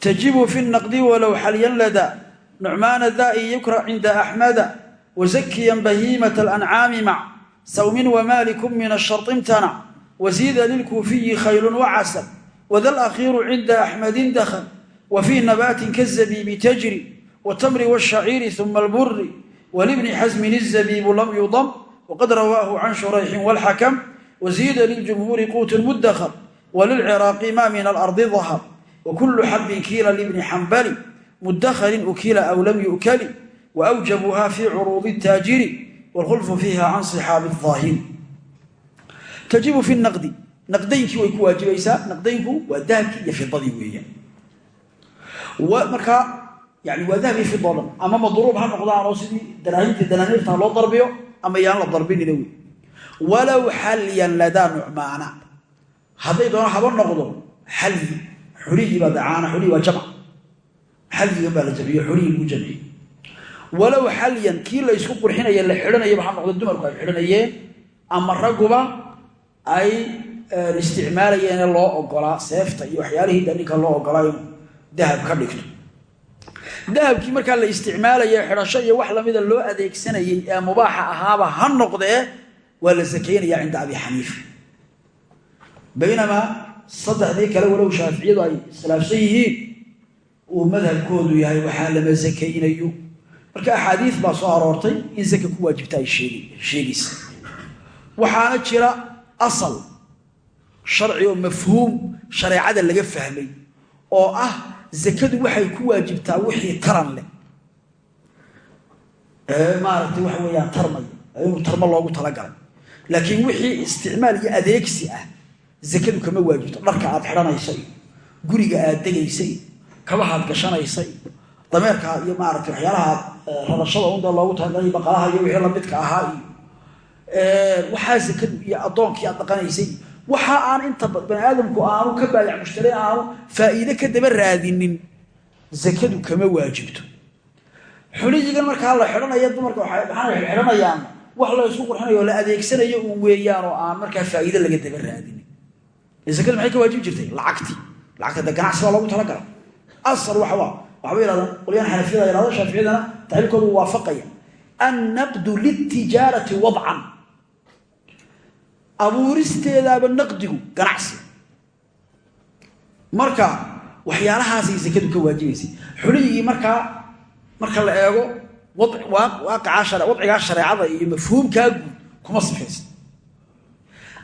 Tajibu fi naqdi walow xalyallada nucmaana daai yukra cinda axmada wazakiyan bahiimat alancaami mac sawmin wamaalikum min asharimtanac wasiida lilkuufiyi khaylun wacasab wada alakhiiru cinda axmadin dakhl wa fii nabaatin kazabiibi tajri watamri wshaciiri uma alburi walibni xasmin izabiibu lam yudam waqad rawaahu can shurayxin walxakam wasiida liljumhuuri quutu lmudakhar walilciraaqi maa min alardi dahar wakulu xabin kiila libni xambali mudakharin ukila aw lam yu'kali waawjabuuha fii curuudi taajiri wlkhulfu fiiha can sixaabi aahiri tajibu fi naqdi naqdaynkii way ku waajibaysaa naqdaynku waa dahabkii iyo fidadii weeyaan markaa yani waa dahab iyo fidoo dhan ama madruub ha noqdaanoo sidii danaaniirta danaaniirta loo darbiyo ama yaan la darbinina wey walow xalyan ladaa nucmaana. Hadday doona haba noqdo xalyi xulihii baa dacaana xulihii waa jamc xalyigan baa la jamciye xulihii lagu jamciye walow xalyan kii la ysku qurxinaya la xidhanayaba ha noqdo dumarku ay xidhanayeen? Ama ragguba ay isticmaalayeene loo ogolaa seefta iyo waxyaalihii da ninka loo ogolaa inuu dahab ka dhigto. Dahabkii markaa la isticmaalaya xidhasho iyo wax lamida loo adeegsanayay ee mubaaxa ahaaba ha noqdee waa la sakaynaya cinda abi xaniifa. Baynamaa saddexdii kale walow shaaficiyadu ay iskhilaafsan yihiin uu madhabkoodu yahay waxaa lama sakaynayo marka axaadiis baa soo aroortay in saka ku waajibta ay sheegaysa. Waxaana jira asal sharci oo mafhuum shareecada laga fahmay oo ah zakadu waxay ku waajibtaa wixii taran leh. Ee maaragtay waxa weeyaan tarmaya inuu tarmo loogu talagalay laakiin wixii isticmaal iyo adeegsi ah zakadu kama waajibto. Dharka aad xidhanaysa guriga aad degaysa iyo kabahaad gashanaysa iyo dameerka iyo maaragtay waxyaalaha radashada unda loogu talagalay baqalaha iyo wixii lamidka ahaa iyo waxaa zakadu iyo addoonkii aad dhaqanaysay waxa aan inta bani aadamku aanu ka baayac mushtari aanu faa'iide ka daba raadinin zakadu kama waajibto. Xuliyigan markaa la xidhanaya dumarka waxaana xidhanayaan wax la isku qurxinayo o la adeegsanayo uun weeyaan oo aan markaa faa'iide laga daba raadinin. Zakadu maxay ka waajibi jirtay? Lacagtii lacagta de ganacsi baa loogu talagalay. Asal waxba waxba yidhahdaan qolyahan xanafiyada yidhahdo shaaficiyadana taxliilkoodu waafaqaya. Annaqdu litijaarati wadcan abuuristeedaaba naqdigu ganacsi. Marka waxyaalahaasay sakadu ka waajibaysay xuliyigii markaa marka la eego waaqicaa wadcigaa shareecada iyo mafhuumkaa guud kuma sifaysa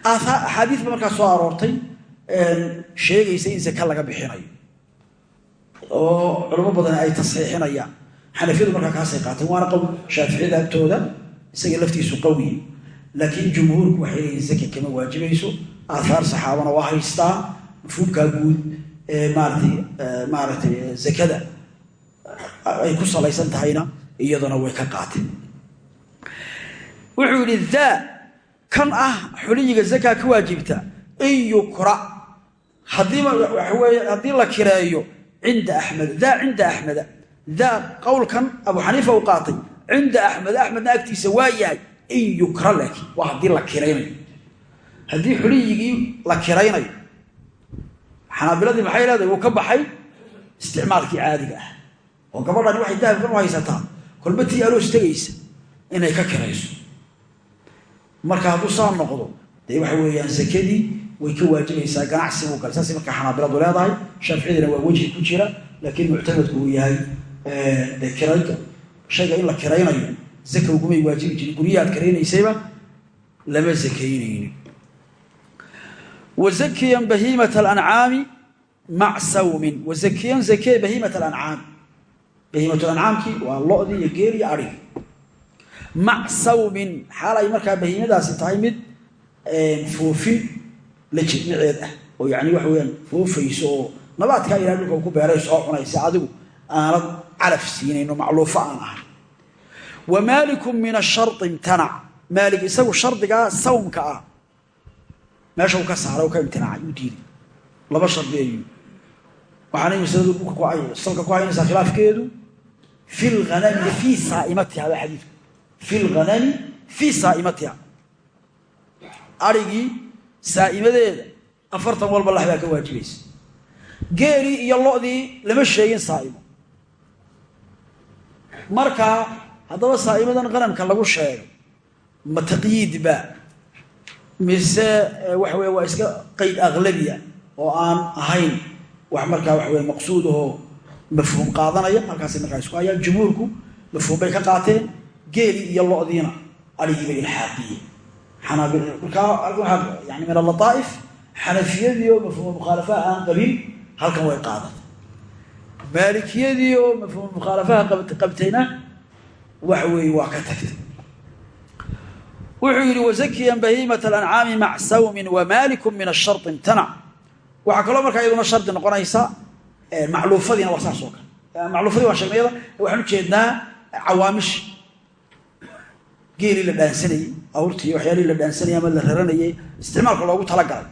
axaadiis ba markaa soo aroortay sheegaysa in saka laga bixinayo. Oo culamo badan ay tasxiixinayaan. Xanafiyadu markaa kaasay qaateen waana qowl shaaficiyada agtooda isaga laftiisu qawiye laakiin jumhuurku waxay leeyihiin zaka kama waajibayso aathaar saxaabana waa haystaa mafhuumkaa guud ee maaratay maaragtay zakada ay ku salaysan tahayna iyaduna way ka qaateen. Wuxuu yidhi daa kan ah xuliyiga zakaa ka waajibta in yukra. Haddii la kireeyo cinda axmed daa cinda axmeda daa qowlkan abu xaniifa u qaatay cinda axmed axmedna agtiisa waa yahay in yukra laakiin waa haddii la kiraynayo haddii xuliyigii la kiraynayo xanaabiladii maxay leedahay? Wuu ka baxay isticmaalkii caadiga ah. Oo gabadhani waxay dahabkan u haysataa kolba tii aloos tegaysa inay ka kirayso marka hadduu saa noqdo dee waxa weeyaan sakadii way ka waajibaysaa ganacsi buu gala saasay markaa xanaabiladu leedahay shaaficiyadina waa wejhi ku jira laakiin muctamadku uu yahay dee kirayka shayga in la kiraynayo zaka ugumay waajibi jirin. Guryahaad karaynaysayba lama zakaynaynin. Wazakiyan bahiimata alancaami mac sawmin. Wazakiyan zakee bahiimat alancaami bahiimat lancaamkii waa lodii iyo geel iyo adhig mac sawmin xaal ay markaa bahiimadaasi tahay mid foofin la jidmiceed ah. Oo yani waxa weyaan foofayso oo nabaadkaa ilahay dhulka ku beeray soo cunaysa adigu aanad calaf siinayno macluufo aan ahay. Wa maaliku min ashari imtanac maalik isagu shardigaa sawmka ah meesha u ka saaray ka imtinaacay u diiday. Laba shardi ayuu waxaanay masaladu dhulka salka ku haynaysaa khilaafkeedu fi lhanami fii saaimatiha waa xadiidku. Fi lhanami fii saaimatiha arigii saa'imadeeda afartan walba lax baa ka waajibaysa geelii iyo lodii lama sheegin saa'imo. Markaa haddaba saa'imadan hanamka lagu sheegay ma taqyiid ba. Mise waxa wey waa iska qayd aklabiya oo aan ahayn wax markaa waxa wey maqsuud ahoo mafhuum qaadanaya halkaasay markaa isku hayaan jumhuurku mafhuum bay ka qaateen geelii iyo lodiina arigii bay ilxaaqiyeen. Markaa yani min alaaa'if xanafiyadii oo mafhuum mukhaalafaha aan qabin halkan way qaadan. Maalikiyadii oo mafhuum mukhaalafaha qabtayna waxa weeye waa ka tagtay. Wuxuu yidhi wazakiyan bahiimat alancaami mac sawmin wamaaliku min ashari imtanac waxaa kaloo markaa iyaduna shardi noqonaysa macluufadiina waa saas oo kale. Macluufadii waan sheegnay yada waxaan ujeednaa cawaamishi geelii la dhaansanayey awrtii waxyaalihii la dhaansanayay ama la raranayay isticmaalka loogu talagalay.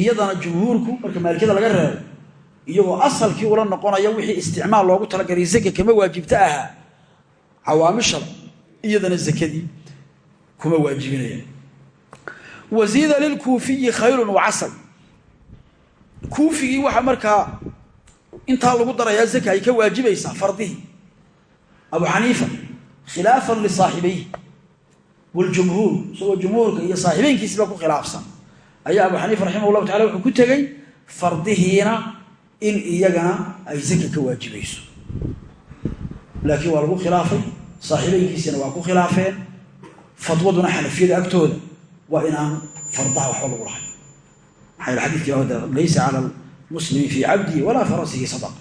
Iyadana jumhuurku marka maalikiyada laga reebo iyagoo asalkii ula noqonaya wixii isticmaal loogu talagalay zaka kama waajibto ahaa. Cawaamishaba iyadana zakadii kuma waajibinayaan waziida lilkuufiyi khaylun wacasal kuufigii waxaa markaa intaa lagu darayaa zaka ay ka waajibaysaa fardihii abu xaniifa khilaafan lisaaxibayhi waljumhuur isagoo jumhuurka iyo saaxibeynkiisiba ku khilaafsan. Ayaa abu xaniifa raximah tacala wuxuu ku tegey fardihiina in iyagana ay zaka ka waajibayso. Laakiin waa lagu khilaafay saaxiibeynkiisina waa ku khilaafeen. Fadwaduna xanafiyada agtooda waa inaan fardaha waxba lagu lahay hada laysa cala lmuslimi fii cabdihi walaa farasihi sadaq.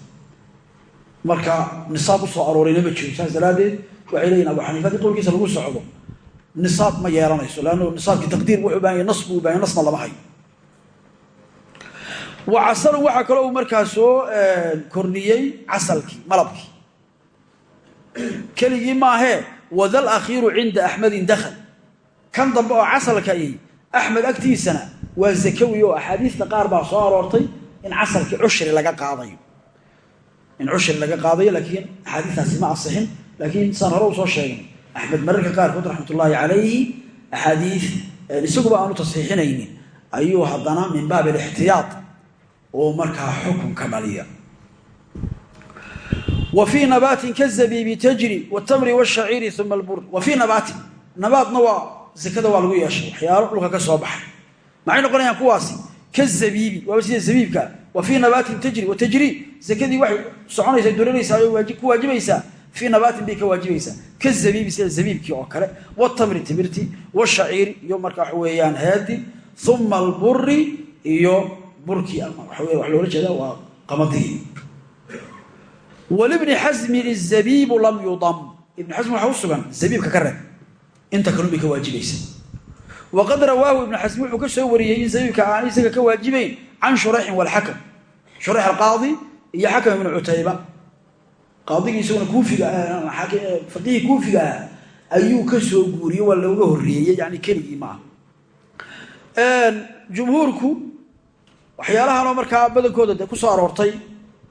Marka nisaab u soo aroorayna ma jiro saas daraaddeed waxay leeyihiin abu xaniifa haddii qowlkiisa lagu socdo nisaab ma yeelanayso leanno nisaabkii taqdiir wuxuu baahanya nas buu baahanya nasna lama hayo. Wa casalun waxaa kaloo uu markaa soo kordhiyey casalkii malabkii. Keligii maahee wadal akhiiru cinda axmedin dakal kan dambe oo casalka agtiisana waa zakawi oo qaar baa soo aroortay in casalkii cushri laga qaadayo. In cushri laga qaadayo laakiin axaadiistaasi ma asixin laakiin saan hore soo sheegnay. Axmed mararka qaarkood raxmatullaahi calayhi axaadiis isaguba aanu tasxiixinaynin. Ayuu haddana min baab alixtiyaad oo markaa xukunka dhaliya wa nabaatin kazabiibi tajri wtamri wshaciiri uma albur. Wa nabaatin nabaadna waa zakada waa lagu yeeshay. Waxyaalo dhulka ka soo baxay maxay noqonayaan kuwaasi kazabiibi waaba sida zabiibka wa fii nabaatin tajri wa tajri zakadii waxay soconaysaa duranaysaa oo ku waajibaysaa fii nabaatin bay ka waajibaysaa. Kazabiibi sida zabiibkii oo kale wtamri timirti wshaciiri iyo marka waxa weeyaan haadi uma alburi iyo burkii wa loola jeeda waa qamadii walibni xasmin izabiibu lam yudam. Ibni xasmin waxaa u sugan zabiibka ka reeb inta kalun bay ka waajibaysa waqad rawaahu ibnu xasmin wuxuu ka soo wariyey in zabiibka aan isaga ka waajibayn can shurayxin walxakam shurayx alqaadi iyo xakam ibnu cutayba qaadigii isaguna kuufiga faqihii kuufiga ah ayuu ka soo guuriyey waa looga horreeyey yani keligii maaha jumhuurku waxyaalahanoo markaa badankooda de ku soo aroortay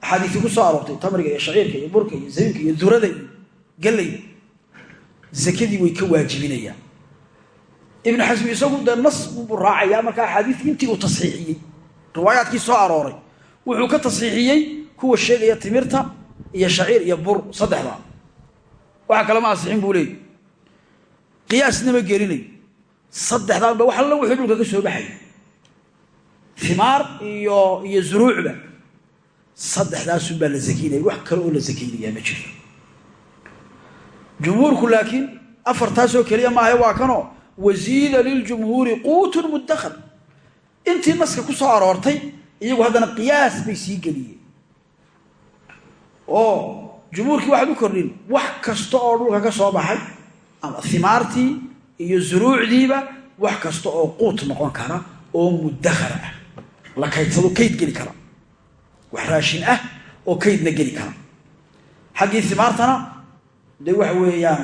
axaadiisii ku soo aroortay tamriga iyo shaciirka iyo burka iyo zabiibka iyo durada iyo gallayda zakadii ibnu xasmi isagu dee nas buu raacayaa markaa axaadiistii intii uu tasxiixiyey. Riwaayaadkii soo arooray. Wuxuu ka tasxiixiyey kuwa sheegaya timirta iyo shaciir iyo bur saddexda. Waxa kalema asixin buu leeyay qiyaasna ma gelinayo saddexdaanba wax alla wuxuu dhulka ka soo baxay. Fimaar iyo iyo zuruucba. Saddexdaasunbaa la zakiynaya wax kale oo la zakaynayaa ma jiro jumhuurku laakiin afartaasoo keliya maahae waa kanoo wasiida liljumhuuri quutun mudakhar intii naska ku soo aroortay iyagu haddana qiyaas bay sii geliyeen. Oo jumhuurkii waxaad u kordhin wax kasta oo dhulka ka soo baxay ama himaartii iyo zuruucdiiba wax kasta oo quut noqon kara oo mudakhar ah. La kaydsado kayd geli kara. Wax raashin ah oo kaydna geli kara. Xaggii himaartana dee waxa weeyaan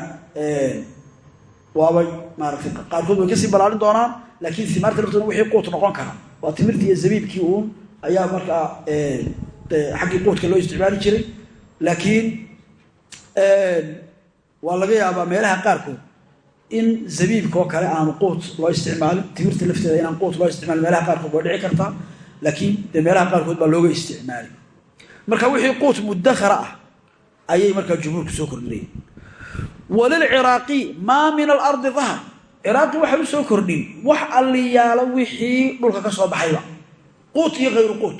waabay maaratay qaarkood way ka sii balaalin doonaan laakiin himaarta laftooda wixii quut noqon kara. Waa timirtii iyo zabiibkii uun ayaa markaa xaggii quutka loo isticmaali jiray. Laakiin waa laga yaabaa meelaha qaarkood in zabiibka oo kale aanu quut loo isticmaalin timirta lafteeda inaan quut loo isticmaalin meelaha qaarkood waa dhici kartaa laakiin dee meelaha qaarkood baa looga isticmaali marka wixii quut mudakhara ah ayay markaa jumhuurku soo kordhinayeen walilciraaqi maa min alardi dahar ciraaqi waxay u soo kordhin wax alliyaalo wixii dhulka ka soo baxayba. Quut iyo hayru quut.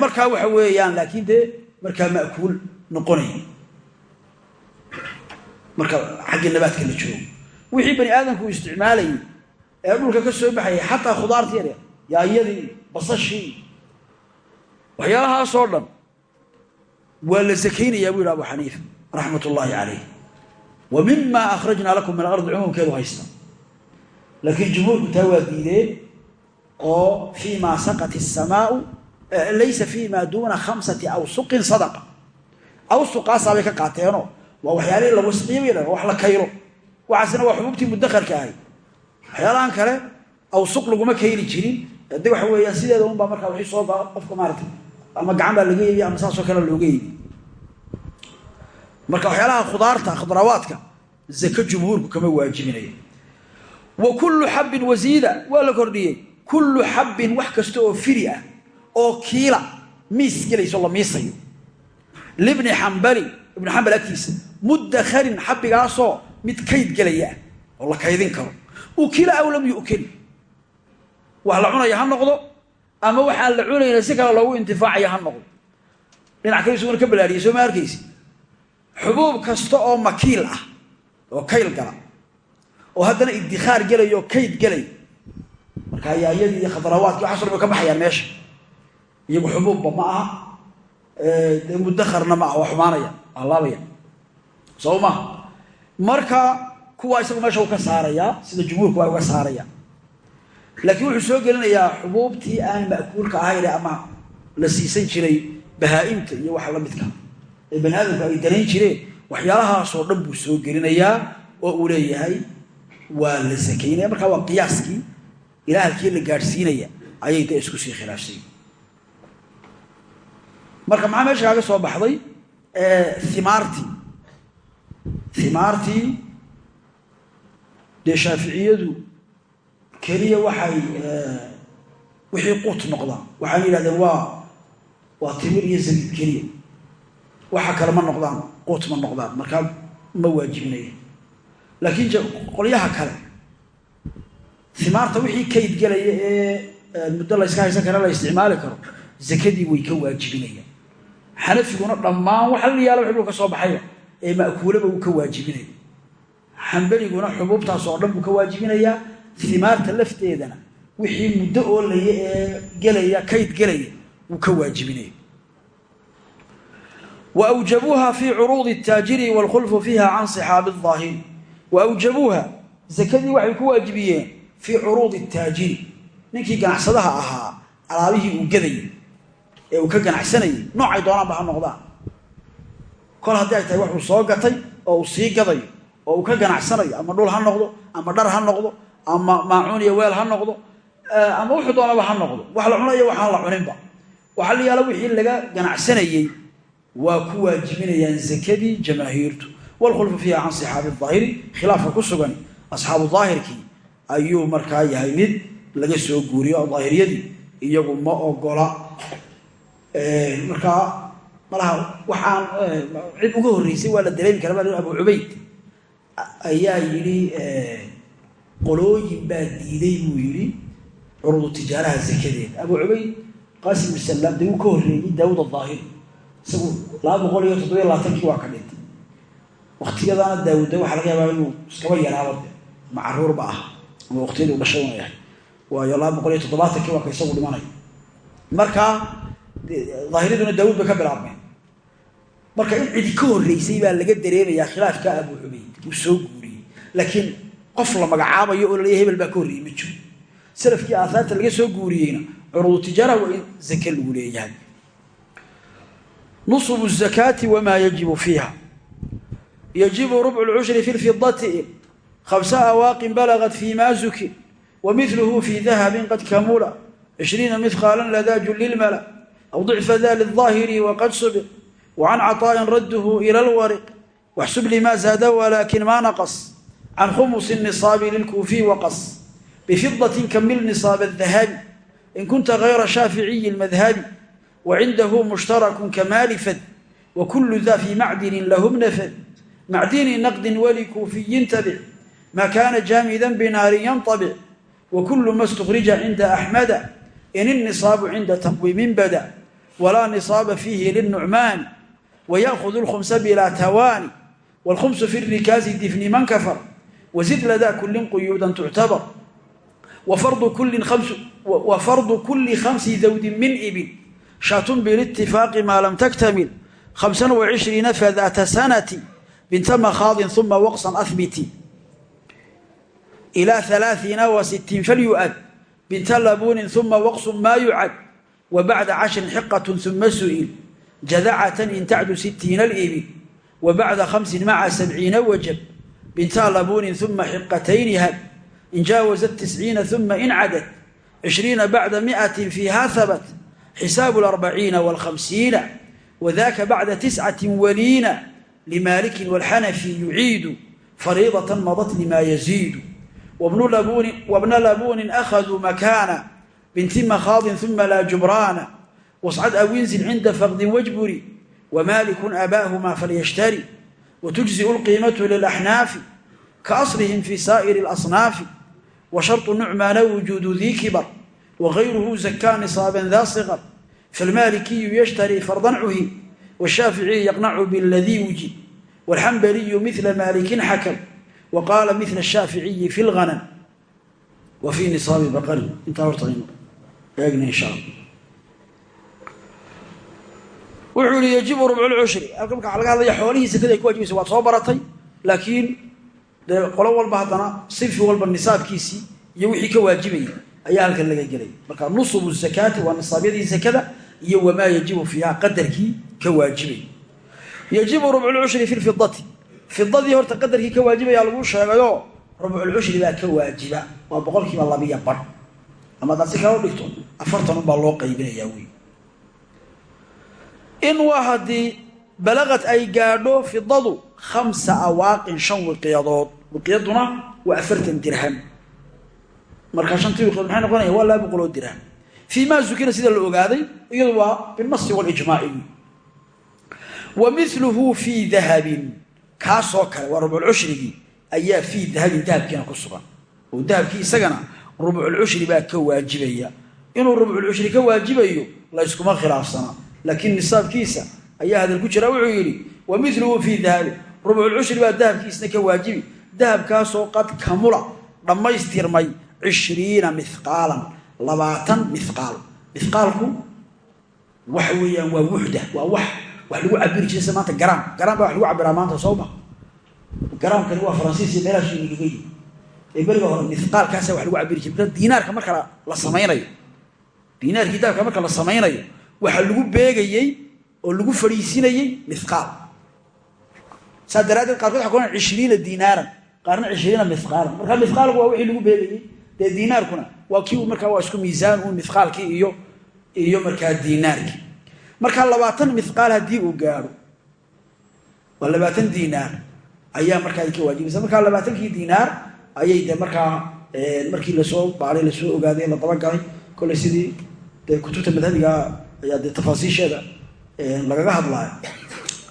Markaa waxa weeyaan laakiin dee markaa ma'kuul noqonaya marka xaggii nabaadka la joogo. Wixii bani aadamku isticmaalayay ee dhulka ka soo baxayay xataa khudaartii yaryar yaayadii basashii waxyaalahaasoo dhan waa la sakaynayaa buu yidhi abu xaniifa raxmat ullaahi calayh. Wa mima akhrajnaa lakum min alardi cumuumkeedu haysta laakiin jumhuurku taa waa diideen oo fii ma saqat isamaau laysa fii ma duuna khamsati awsuqin sadaqa. Awsuqaasaabay ka qaateenoo waa waxyaalihii la wasqiya bay wax la kaylo. Waxaasina waa xubuubtii mudakharka ahay waxyaalahan kale awsuq laguma kayli jirin. De waxa weeyaan sideeda unbaa markaa wixii soo qofka maarata ama gacan baa laga ama saasoo kale looga marka waxyaalaha khudaarta khadrawaadka zake jumhuurku kama waajibinayo wa kullu xabbin wasiida waa la kordhiyey. Kullu xabbin wax kasta oo firi ah oo kiila miis gelayso la miisayo. Libni xambali ibnu xambal agtiisa muddakharin xabbigaasoo mid kayd gelaya oo la kaydin karo. Ukila aw lam yu'kil. Wax la cunaya ha noqdo ama waxaan la cunayna si kale loogu intifaacaya ha noqdo. Dhinac kale isuguna ka balaariyay soo ma xubuub kasta oo makiil ah oo kayl gala oo haddana iddikhaar gelaya oo kayd gelay. Marka yaayadii iyo khadrawaadki waxaas dhan ka baxayaan meesha. Iyagu xubuubba ma aha dee mudakharna ma aha waa xumaanaya alaabaya soo ma marka kuwa isagu meesha u ka saarayaa sida jumhuurku waa uga saaraya. Laakiin wuxuu soo gelinayaa xubuubtii aan ma'kuulka ahayn ama la siisan jiray bahaa-imta iyo waxa la midka ee aadamku ay danayn jireen waxyaalahaasoo dhan buu soo gelinayaa oo uu leeyahay waa la sakaynaya markaa waa qiyaaskii ilaa halkii la gaadhsiinaya ayay dee isku sii khilaafsay. Marka maxaa meesha kaaga soo baxday? Imaartii imaartii dee shaaficiyadu keliya waxay wixii qut noqdaan. Waxaana yidhahdeen waa waa timir iyo zabiid keliya waxa kale ma noqdaan quut ma noqdaan markaa ma waajibinaya laakiin qolyaha kale imaarta wixii kayd gelaya ee muddo layska haysan kara la isticmaali karo zakadii way ka waajibinayaan. Xanafiguna dhammaan waxa la yaalla wixii buu ka soo baxaya ee ma'kuulaba uu ka waajibinaya xambaliguna xubuubtaas oo dhan buu ka waajibinayaa imaarta lafteedana wixii muddo oolaya ee gelaya kayd gelaya wuu ka waajibinaya wa awjabuuha fii curuudi taajiri waalkhulfu fiiha can sixaabi aahiri wa awjabuuha zakadii waxay ku waajibiyeen fii curuudi taajiri ninkii ganacsadaha ahaa alaabihii uu gadayay ee uu ka ganacsanayay noocay doonaanba ha noqdaan kol haddii ay tahay waxuu soo gatay oo uu sii gadayo oo uu ka ganacsanayo ama dhul ha noqdo ama dhar ha noqdo ama maacuun iyo weel ha noqdo ama wuxuu doonaba ha noqdo wax laga ganacsanayey waa ku waajibinayaan zakadii jamaahiirtu. Wlkhulfu fiiha can sixaabi aahiri khilaafka ku sugan asxaabu daahirkii ayuu markaa yahay mid laga soo guuriyo daahiriyadii iyagu ma ogola. Markaa malaha waxaan cid uga horreysay waa la dareemi kara baa abu cubayd. Ayaa yidhi qolooyin baa diiday buu yidhi curudu tijaaraha zakadeeda abu cubayd qaasim bin salaam dee wuu ka horreeyey daawud adaahiri isagu laba boqol iyo toddobiyo labaatankii waa ka dhintay. Waktiyadaana daawudda waxaa laga yaabaa inuu iskaba yaraaba macaruurba ah ama waktiyadii u dhashay yahay. Waayo laba boqol iyo toddobaatankii waa ka isagu dhimanay. Markaa daahiraduna daawud bay ka bilaabmeen. Marka in cidi ka horreysay baa laga dareemayaa khilaafka abu cubayd. Uu soo guuriyey. Laakiin qof la magacaabayo oo laleeya hebel baa ka horreeyey ma jiro. Salafkii aahaarta laga soo guuriyeyna curudu tijaaraha waa in zake lagu leeyahay nusbu zakaati wamaa yajibu fiiha yajibu rubcu lcushri fi lfidati khamsa awaaqin balagat fi ma zuki wamiluhu fi dahabin qad kamula cishriina mihqaalan ladaaju lilmala aw dicfa da liلظaahiri waqad subiq wacan caطaa'in radduhu ila lwariq waxsub lima zaada walakin ma naqas can khumusi الnisaabi lilkuufiy waqas bifidatin kamil nisaab الdahabi in kunta gayra shaaficiyi اlmadhabi wacindahu mushtarakun kamaalifad wa kullu daa fii macdinin lahum nafad macdini naqdin weli kuufiyin tabic maa kaana jaamidan binaarin yantabic wa kullu ma stukrija cinda axmada in innisaabu cinda taqwiimin bada walaa nisaaba fiihi lilnucmaani wa yaakhud alkhumsa bilaa tawaani wاlkhumsu fi rikaasi difni man kafar wazid ladaa kulin quyuudan tuctabar wa fardu kuli khamsi zawdin min ibin shaatun bilitifaaqi maa lam taktamil hamsan wacishriina fadaata sanati binta makhaadin uma waqsan ahbiti ilaa alaaiina wa sitiin falyu'ad binta labuunin uma waqsun maa yucad wa bacda cashrin xiqatun uma su'il jadacatan in tacdu sitiina alibil wa bacda khamsin maca sabciina wajab binta labuunin uma xiqatayni had in jaawazat tisciina uma in cadad cishriina bacda miatin fiiha habat xisaabu larbaciina walkhamsiina wadaka bacda tiscati waliina limaalikin wاlxanafi yuciidu fariidaة madat lima yaziidu wabna labunin akhaduu makaana binti makhaadin uma laa jubraana wascad awinzil cinda faqdin wajburi wamalikun abaahuma falyashtari watujziu lqiimatu lilaxnaafi kaaslihim fi saa'iri اlasnaafi washarطu nucmaana wujuudu dii kibar wagayruhu zakaa nisaaban daa siqar falmaalikiyu yashtari fardan cuhi washaaficiyu yaqnacu biladii wujid walxambaliyu mila maalikin xakam wa qaala mila shaaficiyi fi lghanam wa fii nisaabi baqari intaa horta aynu eegna insha wuxuu yihi yajibu rubculcushri halka marka laga hadlaya xoolihii sakada ku waajibaysa waad soo baratay laakiin qolo walba haddana sinfi walba nisaabkiisii iyo wixii ka waajibaya ayaa halkan laga gelay. Marka nusubu zakaati waa nisaabyadii zakada iyo wamaa yajibu fiiha qadarkii ka waajibay. Yajibu rubculcushri fi lfidati fidadii horta qadarkii ka waajibaya lagu sheegayo rubculcushri baa ka waajiba. Waa boqolkiiba labiya bar. Ama hadaad si dhigto afartan unbaa loo qaybinayaa wey in waa haddii ay gaadho fidadu khamsa awaaqin shan wiqyadood wiqyaduna waa afartan dirham markaa shantii wiqyadood maxay noqonaya waa laba boqoloo dirham. Fii ma zukira sida la ogaaday iyadu waa binasi walijmaaci wa miluhu fii dahabin. Kaasoo kale waa rubculcushrigii ayaa fii dahabin dahabkiina ku sugan. Oo dahabkii isagana rubculcushri baa ka waajibaya. Inuu rubculcushri ka waajibayo layskuma khilaafsana laakiin nisaabkiisa ayaa hadal ku jira wuxuu yidhi wa miluhu fii dahabin rubculcushri baa dahabkiisna ka waajibi. Dahabkaasoo qad kamula dhammaystirmay cishriina mihqaalan labaatan mihqaal mihqaalku waxa weeyaan waa wuxda waa wax wax lagu cabiri jiray sida maanta garaam. Garaam baa wax lagu cabiraa maanta soo ma garaamkani waa faransiis iyo meelahaas inagaga yimi ee beriga hore mihqaalkaasa wax lagu cabiri jiray. Diinaarka marka la samaynayo. Diinaarkii dahabka marka la samaynayo waxa lagu beegayey oo lagu fadhiisinayey mihqaal saa daraaddeed qaarkood waxa kuohan cishriina diinaaran qaarna cishriina mihqaalan marka mihqaalku waa wixii lagu beegayey dee diinaarkuna waa kii markaa waa isku miisaan uun mihqaalkii iyo iyo markaa diinaarkii markaa labaatan mihqaal haddii uu gaadho waa labaatan diinaar ayaa markaa ka waajibaysa markaa labaatankii diinaar ayay de markaa markii la soo baaray la soo ogaaday la dabagalay kolley sidii dee kutubta madhabiga ayaa dee tafaasiisheeda lagaga hadlaayo.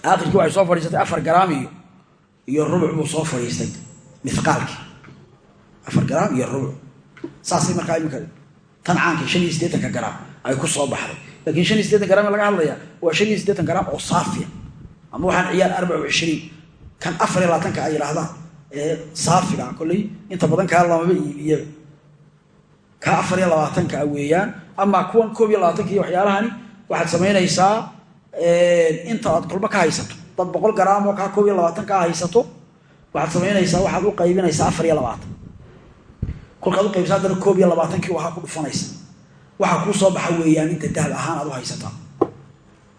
Aakhirkii waxay soo fadhiisatay afar garaam iyo iyo rubuc buu soo fadhiistay mihqaalkii afar garaam iyo rubuc saasay markaa imika tan caankii shan iyo siddeetanka garaam ay ku soo baxday. Lakiin shan iyo siddeetan garam laga hadlaya. Waa shan iyo siddeetan garam oo saafiya ama waxaan ciyaar arbaca cishriin kan afar iyo labaatanka ay yidhaahdaan ee saafiga kolley inta badan kaa lamaba iibiyaba kaa afar iyo labaatanka a weeyaan. Amaa kuwan koob iyo labaatanka iyo waxyaalahani waxaad samaynaysaa inta aad kolba ka haysato. Dad boqol garaam oo kaa koob iyo labaatan kaa haysato waxaad samaynaysaa waxaad u qaybinaysaa afar iyo labaatan kolkaad uqaybisa haddana koob iyo labaatankii waxaa ku dhufanaysa. Waxaa kuu soo baxa weeyaan inta dahab ahaan aad u haysataa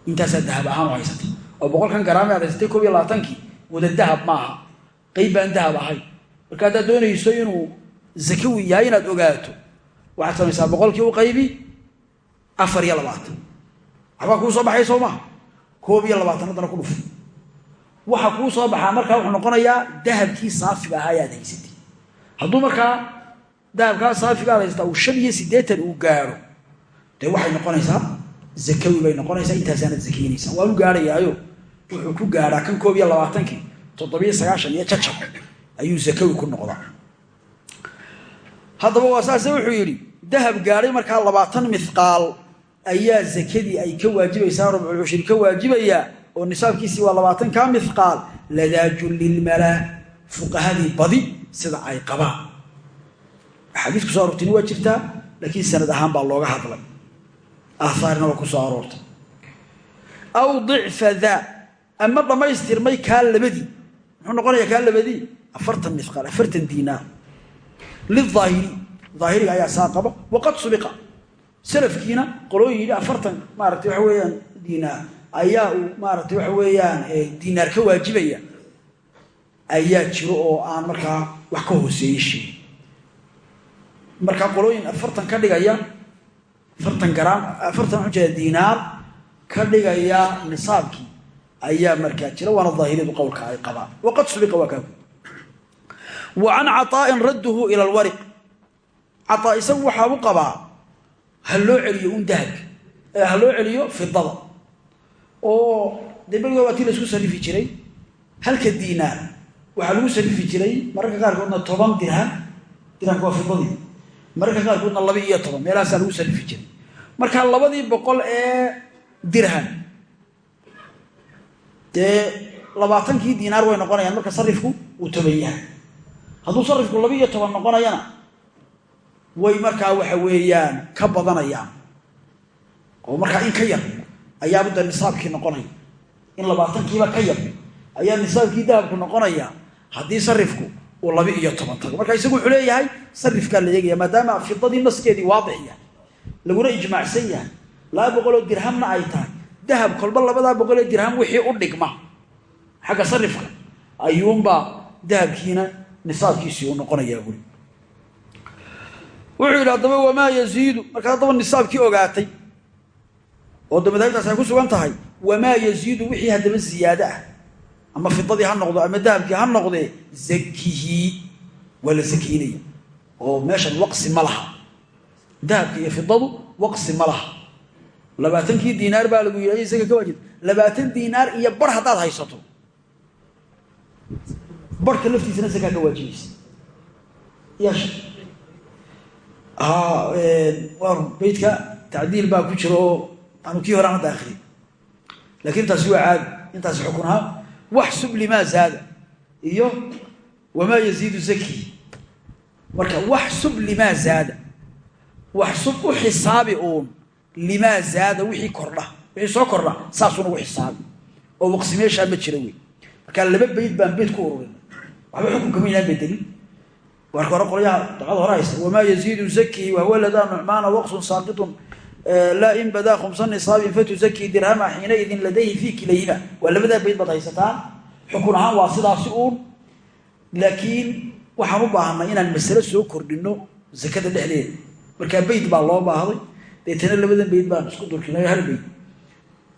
intaasaa dahab ahaan u haysata. Oo boqolkan garaame aad haysatay koob iyo labaatankii wada dahab maaha. Qayb baan dahab ahay. Marka haddaad doonayso inuu zakawi yahay inaad ogaato waxaad samaysaa boqolkii u qaybi afar iyo labaatan. Waxbaa kuu soo baxay soo maha koob iyo labaatan haddana ku dhuf. Waxa kuu soo baxaa markaa wuxuu noqonayaa dahabkii saafiga ahaa ayaad haysatay. Hadduu markaa dahabkaa saafiga aad haysataa uu shan iyo siddeetan uu gaadho dee waxay noqonaysaa? Zakawi bay noqonaysaa intaasaanad zakaynaysaa waanu gaadhayaayo wuxuu ku gaadhaa kan koob iyo labaatankii toddobiyo sagaashan iyo jajab ayuu zakawi ku noqdaa. Haddaba waa saase wuxuu yidhi dahab gaadhay markaa labaatan mihqaal ayaa zakadii ay ka waajibaysaa rubculcushri ka waajibayaa oo nisaabkiisii waa labaatankaa mihqaal ladaajun lilmalaa. Fuqahadii badi sida ay qabaan axaadiis ku so aroortayna waa jirtaa laakiin sanad ahaan baa looga hadlay. Aahaarina waa ku soo aroortay. Aw dicfa daa ama dhammaystirmay kaa labadii muxuu noqonayaa kaa labadii afartan mihqaal afartan diinaar. Liaahiri aahiriga ayaa saa qaba. Waqad subiqa. Salafkiina qolooyin yidhi afartan maaragtay waxa weeyaan diinaar. Ayaa uu maaragtay waxa weeyaan diinaar ka waajibaya. Ayaa jiro oo aan markaa wax ka hooseeye sheegin markaa qolooyin afartan ka dhigaya afartan garaam afartan waxaan jeeda diinaar ka dhigaya nisaabkii ayaa markaa jira. Waana daahiriyadu qowlka ay qabaan. Waqad subiqa waa kaa wa can caطaa'in radduhu ila alwariq. Caطaa isagu waxaa u qabaa ha loo celiyo un dahabka ha loo celiyo fidada. Oo dee waa tii la isku sarifi jiray. Halka diinaar waxaa lagu sarifi jiray mararka qaarkoodna toban dirham. Dirhamka waa fidadii mararka qaarkoodna laba iyo toban meelahaasaa lagu sarifi jiray. Marka labadii boqol ee dirham dee labaatankii diinaar way noqonayaan marka sarifku uu toban yahay hadduu sarifku laba iyo toban noqonayana way markaa waxa weeyaan ka badanayaan. Oo markaa in ka yar ayaaba da nisaabkii noqonaya. In labaatankiiba ka yar ayaa nisaabkii dahabku noqonaya. Haddii sarifku uu laba iyo toban tago. Marka isagu wuxuu leeyahay sarifkaa la eegaya maadaama fidadii naskeedii waadix yahay laguna ijmaacsan yahay laba boqoloo dirhamna ay tahay dahab kolba labadaa boqoloo dirham wixii u dhigma. Xagga sarifka ayuunbaa dahabkiina nisaabkiisii u noqonayaa buli wuxuu yidhi haddaba wamaa yaziidu? Markaad haddaba nisaabkii ogaatay oo da madaahibtaas ay ku sugan tahay wamaa yaziidu? Wixii haddaba ziyaado ah ama fidadii ha noqdo ama dahabkii ha noqdee zakihii waa la oo meeshan waqsi ma laha. Dahabka iyo fidadu waqsi ma laha. Labaatankii diinaar baa lagu yidhi isaga ka waajib. Labaatan diinaar iyo bar haddaad haysato. Barhka laftiisana sakaa ka waajibaysa. Yaasha waa beydka tacdiil baa ku jira aanu kii horaan hadda akriy laakiin intaasi waa caadi. Intaasi xukun waxsub limaa zaada iyo wamaa yaziidu zaki. Marka waxsub limaa zaada waxsub u xisaabi uun limaa zaada wixii kordha wixii soo kordha saasuun ugu xisaabi. Oo waqsi meeshaa ma jira wey. Markaa laba beyd baan beyd ku ururin. Waxba xukunka ma inaan bedelin warka hore qolyaha dacada hore haysta wamaa yaziidu zakihi saaqitun laa in badaa khumsa nisaabin fatuzakii dirhama xiinaidin ladayhi fii kilayhima. Waa labadaa bayd baad haysataan. Xukun ahaan waa sidaasi uun. Laakiin waxaan u baahanay inaan masale soo kordhino zakada dhexdeeda. Markaa beyd baa loo baahday. Deetana labadan beyd baan isku durkinayo hal beyd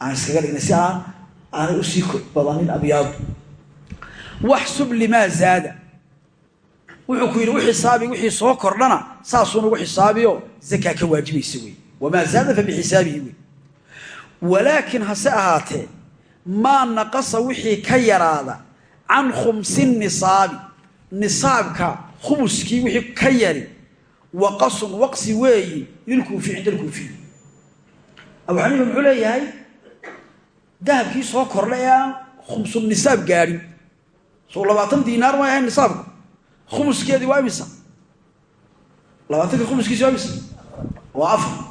aan iskaga dhignay si aan aanay u sii badanin abyaadu waxsub limaa zaada. Wuxuu ku yidhi u xisaabi wixii soo kordhana saasuun ugu xisaabiyo zakaa ka waajibaysa wey wamaa zaada fa bixisaabihi wey walaakin hase ahaatee maa naqasa wixii ka yaraada can khumsi nisaabi nisaabka khumuskii wixii ka yari waqasun waqsi weeyi lilkuufi cinda alkuufiy abu xaniifa muxuu leeyahay dahabkii soo kordha ee aan khumsu nisaab gaadhin soo labaatan diinaar may ahayn nisaabku khumuskeedii waa imisa labaatanka khumuskiisi waa imisa waa afar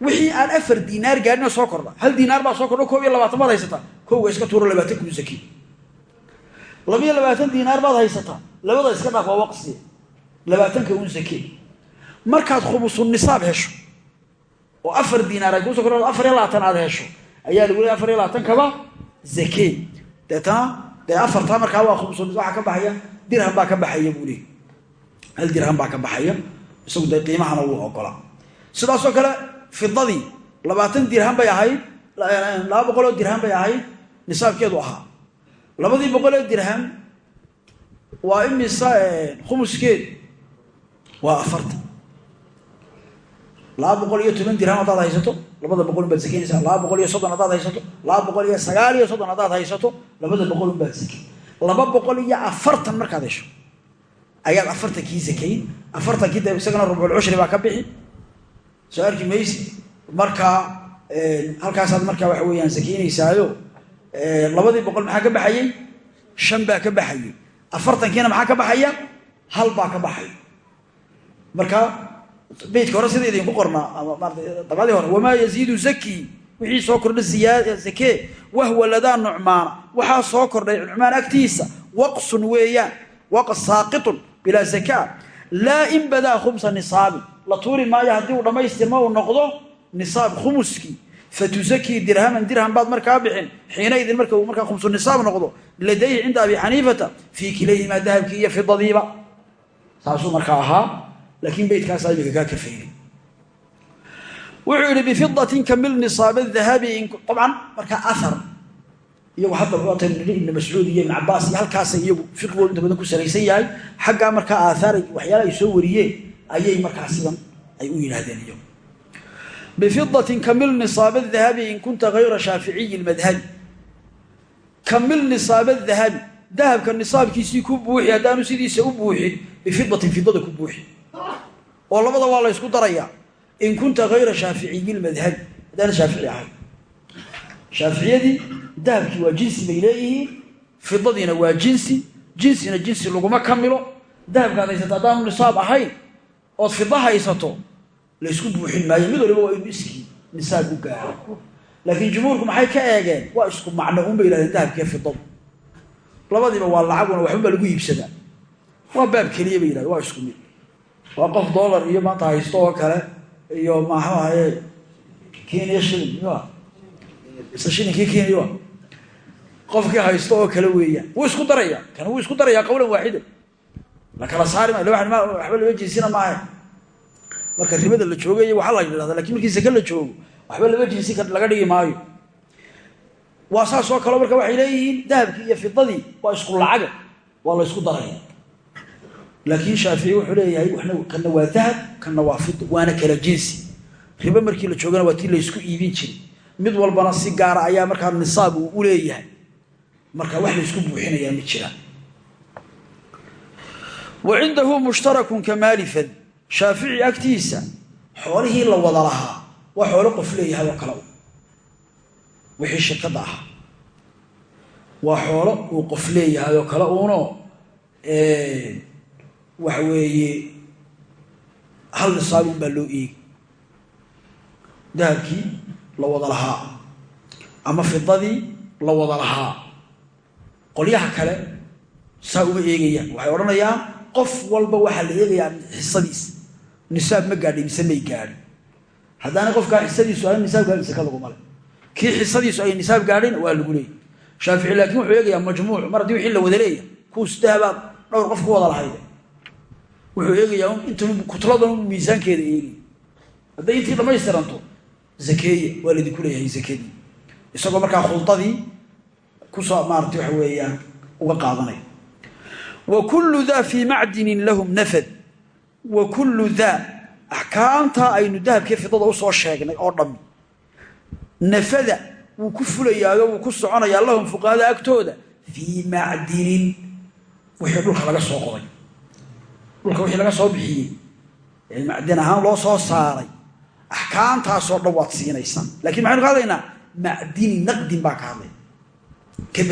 wixii aan afar diinaar gaadhina soo kordha hal diinaar baa soo kordha koob iyo labaatan baad haysataa. Kowga iska tuuro labaatan kuu zaki. Labiyo labaatan diinaar baad haysataa. Labada iska dhaaf waa waqsi. Labaatanka un zake markaad khumusu nisaab hesho oo afar diinaar ay kuuso kordha afar iyo labaatan aad hesho ayaa lagu leey afar iyo labaatankaba zake deetana dee afartaa markaa waa khumusu waxaa ka baxaya dirham baa ka baxaya buu leey hal dirham baa ka baxaya isagu dee qiimahana wuu ogola. Sidaasoo kale fidadii labaatan dirham bay ahayd laba boqoloo dirham bay ahayd nisaabkeedu ahaa. Labadii boqoloo dirham waa imisa khumuskeedu waa afartan. Laba boqol iyo toban dirham haddaad haysato labada boqol unbaad sakeynaysaa. Laba boqol iyo soddon haddaad haysato laba boqol iyo sagaal iyo soddon haddaad haysato labada boqol unbaad sakey laba boqol iyo afartan markaad hesho ayaad afartankii sakayn afartankii de isagana rubculcushri baa ka bixi soo arki maysi markaa halkaasaad markaa waxa weeyaan sakeynaysaayo labadii boqol maxaa ka baxayey shan baa ka baxayey afartankiina maxaa ka baxaya? Hal baa ka baxay. Marka beydka hore sida idinku qornaa ama maarata hore wamaa yaziidu zaki wixii soo kordha zakee wahwa ladaa nucmaana waxaa soo kordhay nucmaan agtiisa. Waqsun weeyaan. Waqs saaqitun bilaa zakaa. Laa in badaa khumsa nisaabin la tuuri maayo haddii uu dhammaystirma uu noqdo nisaab khumuskii fatuzakii dirhaman dirham baad markaa bixin. Xiinaidin marka uu markaa khumsu nisaab noqdo ladayhi cinda abi xaniifata fii kilayhimaa dahabkii iyo fidadiiba. Saasuu markaa ahaa laakiin beydkaasaa imika kaa kafeynay wuxuu yidhi bifidatin kamil nisaab dahabi abcan markaa aar iyagu hadda waata ibn mascuud iyo ibn cabaas iyo halkaasay iyagu fiqigoodu inta badan ku salaysan yahay. Xaggaa markaa aaaar waxyaala ay soo wariyeen ayay markaa sidan ay u yidhaahdeen iyagu bifidatin kamil nisaaba dahabi in kunta hayra shaaficiyi madhabi kamil nisaaba dahabi dahabka nisaabkiisii ku buuxi haddaanu sidiisa u buuxin bifidatin fidada ku buuxi. Oo labada waa la ysku darayaa. In kunta hayra shaaficiyi madhabi haddaana shaafici ahay. Shaaficiyadii dahabkii waa jinsi bay leeyihiin waa jinsi jinsina jinsi laguma kamilo. Dahabkaad haysato haddaanu nisaab ahayn ood fida haysato laysku buuxin maayo. Mid waliba waa inu iskii nisaab u gaaro laakiin jumhuurku maxay ka eegeen? Waa isku macno unbay yihahdeen dahabkiiyo fidadu labadiiba waa lacaguna waxbabaa lagu iibsadaa. Waa baab keliya bay yidhahdeen waa isku mid. Waa qof dollar iyo maanta haysto oo kale iyo maxuu ahaye kenya shilin m isla shilinkii kenya qofkii haysto oo kale weeyaan. Wuu isku daraya kan wuu isku darayaa qawlan waaxidan la kala saari waxba laba jinsina maaha marka ribada la joogay waxaa la yidhahda laakiin markii sake la joogo waxba laba jinsi laga dhigi maayo. Waa saas oo kale marka waxay leeyihiin dahabkii iyo fidadii waa isku lacaga waa la ysku daraya laakiin shaafici wuxuu leeyahay kana waa dahab kana waa fida waana kala jinsi. Ribo markii la joogana waa tii laysku iibin jiray. Mid walbana si gaara ayaa markaa nisaab uu u leeyahay. Marka wax laysku buuxinayaa ma jiraan wa cindahu mushtarakun ka maali fad shaafici agtiisa. Xoolihii la wada lahaa waa xoolo qof leeyahay oo kale. Wixii shirkadda ahaa. Waa xoolo uu qof leeyahay oo kale uuno waxa weeye hal nisaabun baa loo eegi dahabkii la wada lahaa ama fidadii la wada lahaa. Qolyaha kale saa uma eegayaan waxay odhanayaan qof walba waxaa la eegayaa xisadiisa nisaab ma gaadhay mise may gaadhin. Haddaana qofkaa xisadiisu ahay nisaab gaadhin saka laguma le kii xisadiisu ay nisaab gaadhayna waa lagu leeyay shaafici laakiin wuxuu eegayaa majmuuc mar haddii wixii la wada leeya kuus dahabaad dhowr qof ku wada lahayde wuxuu eegayaa inta kutladan miisaankeeda eegay. Hadday intii dhamaystiranto zakeeye waa laydinku leeyahay zakadii isagoo markaa khuldadii ku soo maarata waxa weeyaan uga qaadanaya wa kullu daa fii macdinin lahum nafad. Wa kullu daa axkaamtaa aynu dahabkii fidada u soo sheegnay oo dhammi. Nafada wuu ku fulayaayo wuu ku soconayaa lahum fuqahada agtooda. Fii macdinin wixii dhulka laga soo qoday. Dhulka wixii laga soo bixiyey. Ee macdin ahaan loo soo saaray. Axkaamtaasoo dhan waad siinaysaa. Lakiin maxaynu ka hadlaynaa? Macdini naqdin baa ka hadlaya ka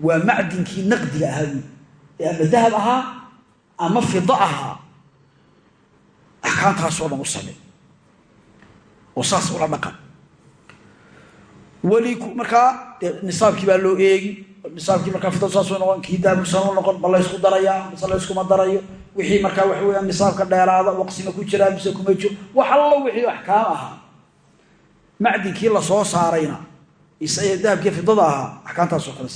waa macdinkii naqdiga ahaa ama dahab ahaa ama fida ahaa axkaamtaasoo dhan u samey oo saas ula dhaqan weli markaa de nisaabkii baa loo eegi nisaabkii markaa fidadu saasuu noqon kii dahabkusan u noqon ma laysku darayaa mise layskuma darayo wixii markaa waxa weya nisaabka dheeraada waqsima ku jiraa mise kuma jiro wax allo wixii axkaam ahaa macdinkii la soo saarayna dahabkii fidada ahaa axkaamtaasoo kale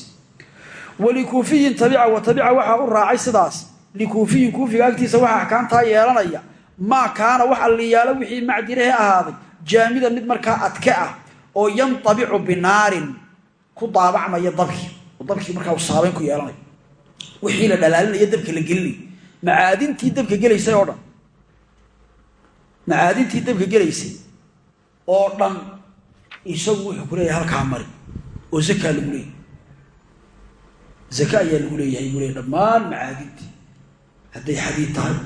walikuufiyin tabica wa tabica waxaa u raacay sidaas. Likuufiyin kuufiga agtiisa waxaa axkaamtaa yeelanaya. Maa kaana wax alliyaalo wixii macdinahe ahaaday. Jaamidan mid markaa adke ah oo yantabicu binaarin ku daabacmaya dabkii oo dabkii markaa u saabayn ku yeelanayo wixii la dhalaalinayo dabka la gelinay macaadintii dabka gelaysay oo dhan. Isagu wuxuu ku leeyahay halkaa mari. Oo zakaa lagu leeyahy zaka ayaa lagu leeyahay buu leeyahy dhammaan macaadintii hadday xadiid tahay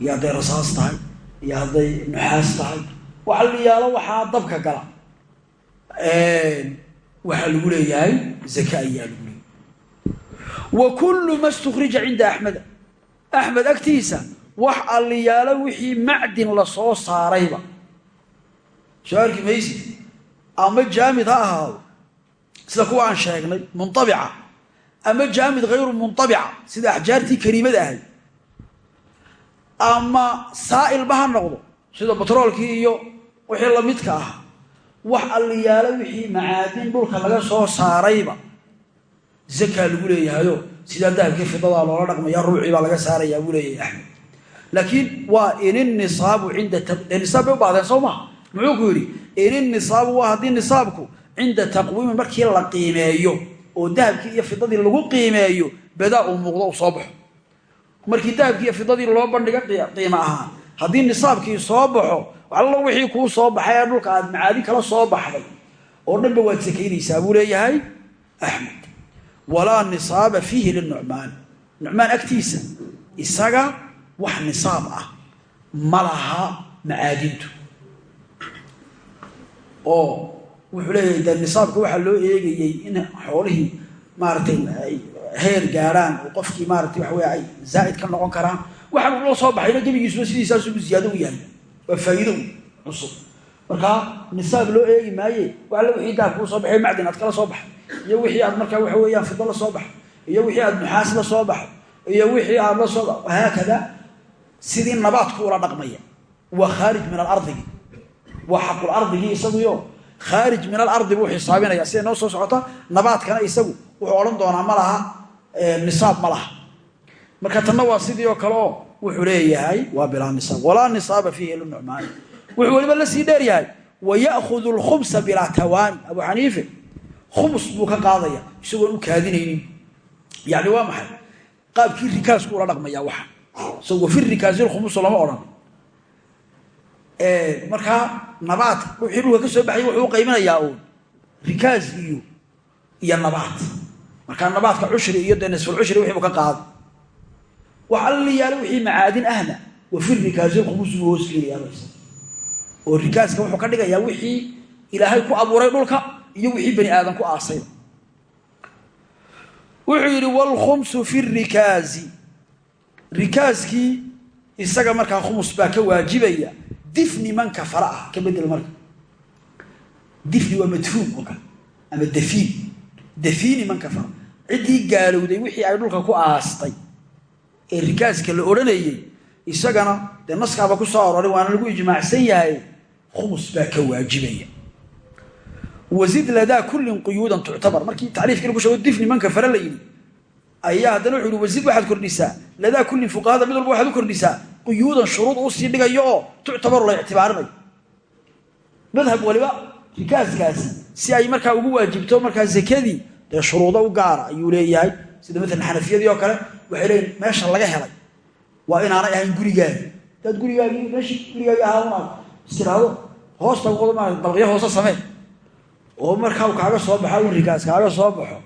iyo hadday rasaas tahay iyo hadday nuxaas tahay waxa la yaalo waxaa dabka gala. Waxaa lagu leeyahay zaka ayaa lagu leeyahay. Wa kullu ma stukrija cinda axmeda axmed agtiisa wax alliyaalo wixii macdin la soo saarayba. Soo arki maysid ama jaamid ha ahaado. Sida kuwa aan sheegnay muntabica ama jaamid hayru muntabica sida axjaartii kariimada ahayd ama saa'ilba ha noqdo sida batroolkii iyo wixii lamidka ah. Wax alliyaalo wixii macaadin dhulka laga soo saarayba zakaa lagu leeyahayo sidaa dahabkii fidadaa loola dhaqmaya ruucii baa laga saarayaa buu leeyahay axmed. Laakiin waa ininisaabu cinda nisaab bay u baahdeen soo maha muxuu ku yidhi ininisaabu waa haddii nisaabku cinda taqwiimi markii la qiimeeyo oo dahabkii iyo fidadii lagu qiimeeyo badaa uu muuqdo uu soo baxo. Markii dahabkii iyo fidadii loo bandhiga qiimo ahaan haddii nisaabkii soo baxo allo wixii kuu soo baxay ee dhulka aad macaadi kala soo baxday oo dhanba waad sakaynaysaa buu leeyahay axmed. Walaa nisaaba fiihi linucmaan nucmaan agtiisa isaga wax nisaab ah. Ma laha macaadintu. Oo wuxuu leeyahay de nisaabka waxaa loo eegayey in xoolihii maaratay ay heer gaarhaan oo qofkii maarata waxa wey ay zaa'id ka noqon karaan waxaan ula soo baxayna gebigiisuba sidiisaasugu ziyaado u yahay. Waa faa'iido cusub. Markaa nisaab loo eegi maaye la wixii dahabkuu soo baxay macdin aad kala soo baxay iyo wixii aad markaa waxa weeyaan fido la soo baxay iyo wixii aad nuxaas la soo baxay iyo wixii aad la soo haakada sidii nabaadku ula dhaqmaya. Waa khaarij min alardigi waa xaqulardigii isaguyo khaarij min alardi buu xisaabinaya. Siday noo soo socota nabaadkana isagu wuxuu odhan doonaa ma laha nisaab ma laha. Marka tanna waa sidii oo kale oo wuxuu leeyahay waa bilaa nisaab. Walaa nisaaba fiihi linucmaani wuxuu weliba la sii dheer yahay. Wayahudu lkhumsa bilaa tawaani abu xaniife khumus buu ka qaadaya. Isagoon u kaadinaynin. Yani waa maxay? Qaabkii rikaasku ula dhaqmaya waxa. Isagoo fi rikaasi khumusu lama odhan markaa nabaad wixii dhulka ka soo baxay wuxuu u qaybinayaa uun. Rikaas iyo iyo nabaad. Markaa nabaadka cushri iyo dee nisfulcushri wixii buu ka qaaday wax alla yaalo wixii macaadin ahna wa fi rikaasi khumusu buu hoosgelayaabas oo rikaaska wuxuu ka dhigayaa wixii ilaahay ku abuuray dhulka iyo wixii bani aadan ku aasay. Wuxuu yidhi wlkhumsu fi rikaazi. Rikaaskii isaga markaa khumus baa ka waajibaya difni man kafara ah ka bedel marka. Difni waa madfuun oo ama dafiin. Dafiini man kafara. Ciddii gaalowday wixii ay dhulka ku aastay ee rikaaska la odhanayey isagana dee naskaaba ku soo aroray waana lagu ijmaacsan yahay khumus baa ka waajibaya. Wazid ladaa kullin quyuudan tuctabar. Markii tacriifkii lagu sheego difni man kafara la yidhi ayaa haddana wuxu yihi wazid waxaad kordhisaa? Ladaa kullin fuqahada mid walba waxaad u kordhisaa quyuudan shuruud uu sii dhigayo tuctabaru la ictibaarinayo madhab waliba rikaaskaasi si ay markaa ugu waajibto markaa zakadii dee shuruudo u gaara ayuu leeyahay. Sida maalan xanafiyadii oo kale waxay leeyiin meesha laga helay. Waa inaanay ahayn gurigaagi hadaad gurigaagii meeshii gurigaagi ahaa istiraado hoosta dalqyo hoose samee. Oo markaa u kaaga soo baxa un rikaas kaaga soo baxo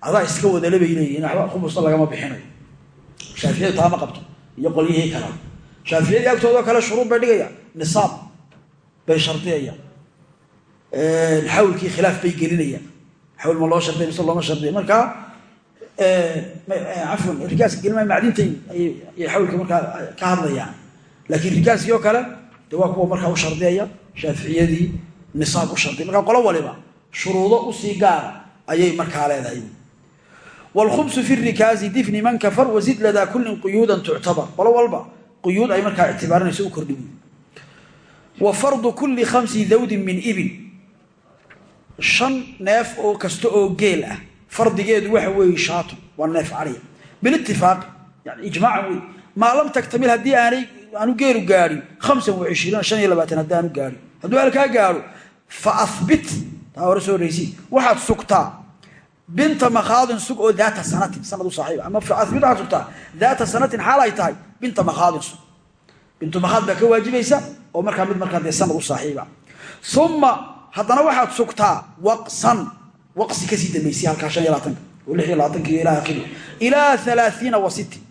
adaa iska wadale bay leeyihiin waxba khumusta lagama bixinayo shaaficiyadu taama qabto iyo qolyihii kale shaaficiyadii agtoodao kale shuruud bay dhigayaan nisaab bay shardiyayaan. Xawlkii khilaaf bay gelinayaan. Xawl ma loo shardiya mise looma shardiya markaa cafwan rikaaska gelima macdintay ayay xawlka markaa ka hadlayaan. Laakiin rikaaskii oo kale de waa kuwa markaa u shardiyaya shaaficiyadii nisaab u shardiya. Markaa qolo waliba shuruudo u sii gaara ayay markaa leedahay. Wlkhubsu fi rikaazi difni man kafar wazid ladaa kullin quyuudan tuctabar qolo walba quyuud ay markaa ictibaarinayso u kordhi wa fardu kulli khamsi dawdin min ibil shan neef oo kasta oo geel ah fardigeedu waxa weeye shaatun waa neef caliya bilitifaaqi yani ijmaacan wey maa lam taktamil haddii aanay aanu geelu gaadhin hamsan wa cishriina shan iyo labaatan haddii aanu gaadhin hadduu halkaa gaadho fa ahbit taa hore soo horeysi waxaad sugtaa binta makhaadin sug oo daata sanatin sanad u saaxiiba ama faahbit waxaad sugtaa daata sanatin xaal ay tahay binta makhaadin sug. Bintu makhaad baa ka waajibaysa oo markaa mid markaa dee sanad u saaxiiba uma haddana waxaad sugtaa waqsan. Waqsi ka sii dambaysay halkaa shan iyo labaatanka oo lix iyo labaatanka iyo ilaa akhiri. Ilaa alaaiina wa sittin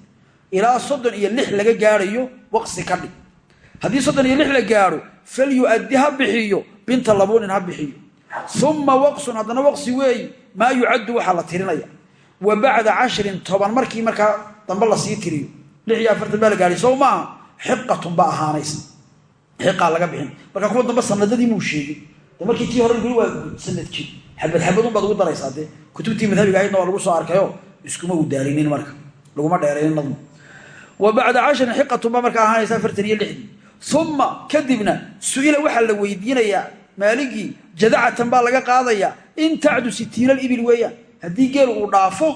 ilaa soddon iyo lix laga gaadhayo waqsi ka dhig. Haddii soddon iyo la gaadho falyu'addi ha bixiyo binta labuunin ha bixiyo uma waqsun haddana waqsi weeyi maa yucaddu waxaa la tirinaya. Wa bacda cashrin toban markii markaa dambe la sii tiriyo lix iyo afartan baa la gaadhay sow maaha xiqatun ba ahaanaysa. Xiqaa laga bixin. Marka kuwa dambe sanadadii muu sheegay markii tii hore laguli waa sannadkii xabad xabadun baad ugu daraysaa dee kutubtii madhabiga ahaydna waa lagu soo arkayo iskuma u daalinin marka. Laguma dheeraynin nadmu wa bacda cashrin xiqatun baa markaa ahaanaysa afartan iyo lixdii. Uma kadibna su'ila waxaa maaligii jadacatan baa laga qaadayaa in tacdu sitiina alibil weeyaan haddii geel uu dhaafo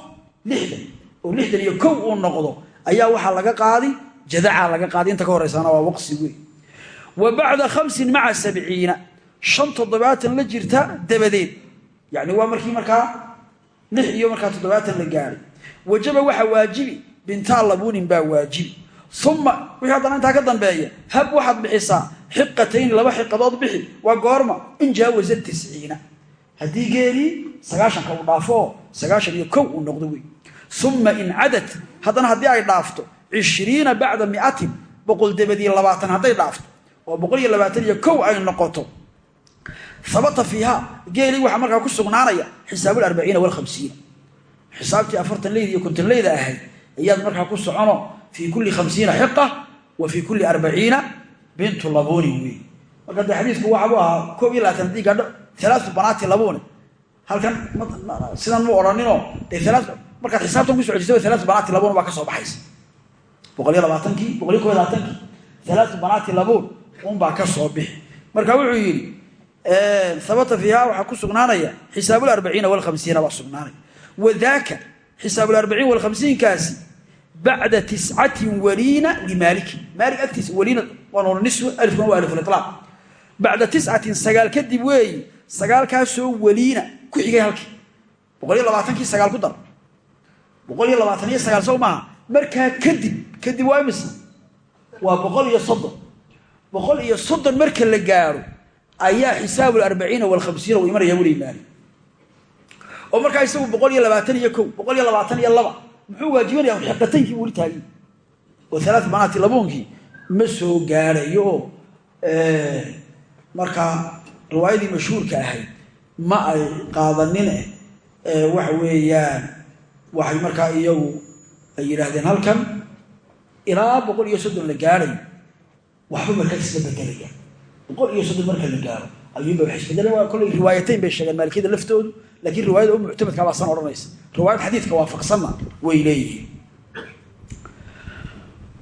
lixdan oo lixdan iyo kow uu noqdo ayaa waxaa laga qaadi jadacaa laga qaadi. Inta ka horeysaana waa waqsi wey wa bacda khamsin maca sabciina. Shan toddobaatan la jirta dabadeed. Yani waa markii markaa lix iyo markaa toddobaatan la gaadhay wajaba waxaa waajibi bintaa labuunin baa waajibi. Uma wixii haddana intaa ka dambeeya hab waxaad bixisaa xiqatayni laba xiqadood bixi. Waa goorma. In jaawaza tisciina haddii geelii sagaashanka uu dhaafo oo sagaashan iyo kow uu noqdo wey uma in cadad haddana haddii ay dhaafto cishriina bacda miatin boqol dabadii labaatan hadday dhaafto oo boqol iyo labaatan iyo kow ay noqoto. Habata fiiha geelii waxaa markaa ku sugnaanaya xisaabu arbaciina walhamsiina xisaabtii afartan leyda iyo konton leyda ahayd ayaad markaa ku socono fii kulli khamsiina xiqa wa fii kulli bintu labunin wey marka de xadiidku waxabu ahaa koob iyo labaatan haddii gaadho alaatu banaati labune halkan sidan mu odhaninoo de markaad xisaabtan ku socotisa alaatu banaati labun baa ka soo baxaysa. Boqol iyo labaatankii boqol iyo kob iyo labaatankii alaatu banaati labun unbaa ka soo bixi. Marka wuxuu yidhi habata fiiha waxaa ku sugnaanaya xisaabu arbaciina walhamsiina baa sugnaanaya. Wadaaka xisaabu arbaciin walhamsiinkaasi bacda tiscatin waliina limaaliki maalik agtiisa waliina waa nisfu alifkuna waa alifulaaq bacda tiscatin sagaal kadib weeyi sagaalkaasoo waliina ku xigay halkii boqol iyo labaatankii sagaal ku dar boqol iyo labaatan iyo sagaal sow maaha markaa kadib kadib waa imise waa boqol iyo soddon boqol iyo soddon marka la gaaro ayaa xisaabu arbaciina walhamsiina uu imanaya weli maali oo markaa isagu boqol iyo labaatan muxuu waajibinaya xiqataynkii weli taagin oo alaat banaati labuunkii ma soo gaarayo oo markaa riwaayadii mashhuurka ahayd ma ay qaadanine waxa weeyaan. Waxay markaa iyagu ay yidhaahdeen halkan ilaa boqol iyo soddon la gaarayo waxba markaa isla bedelaya boqol iyo soddon marka la gaaro. Ayuunba wax isbedela waa kollay riwaayatayn bay sheegeen maalikiyada laftoodu laakiin riwaayada u muctamadkaa baa san odhanaysa riwaayad xadiidka waafaqsanna way leeyihiin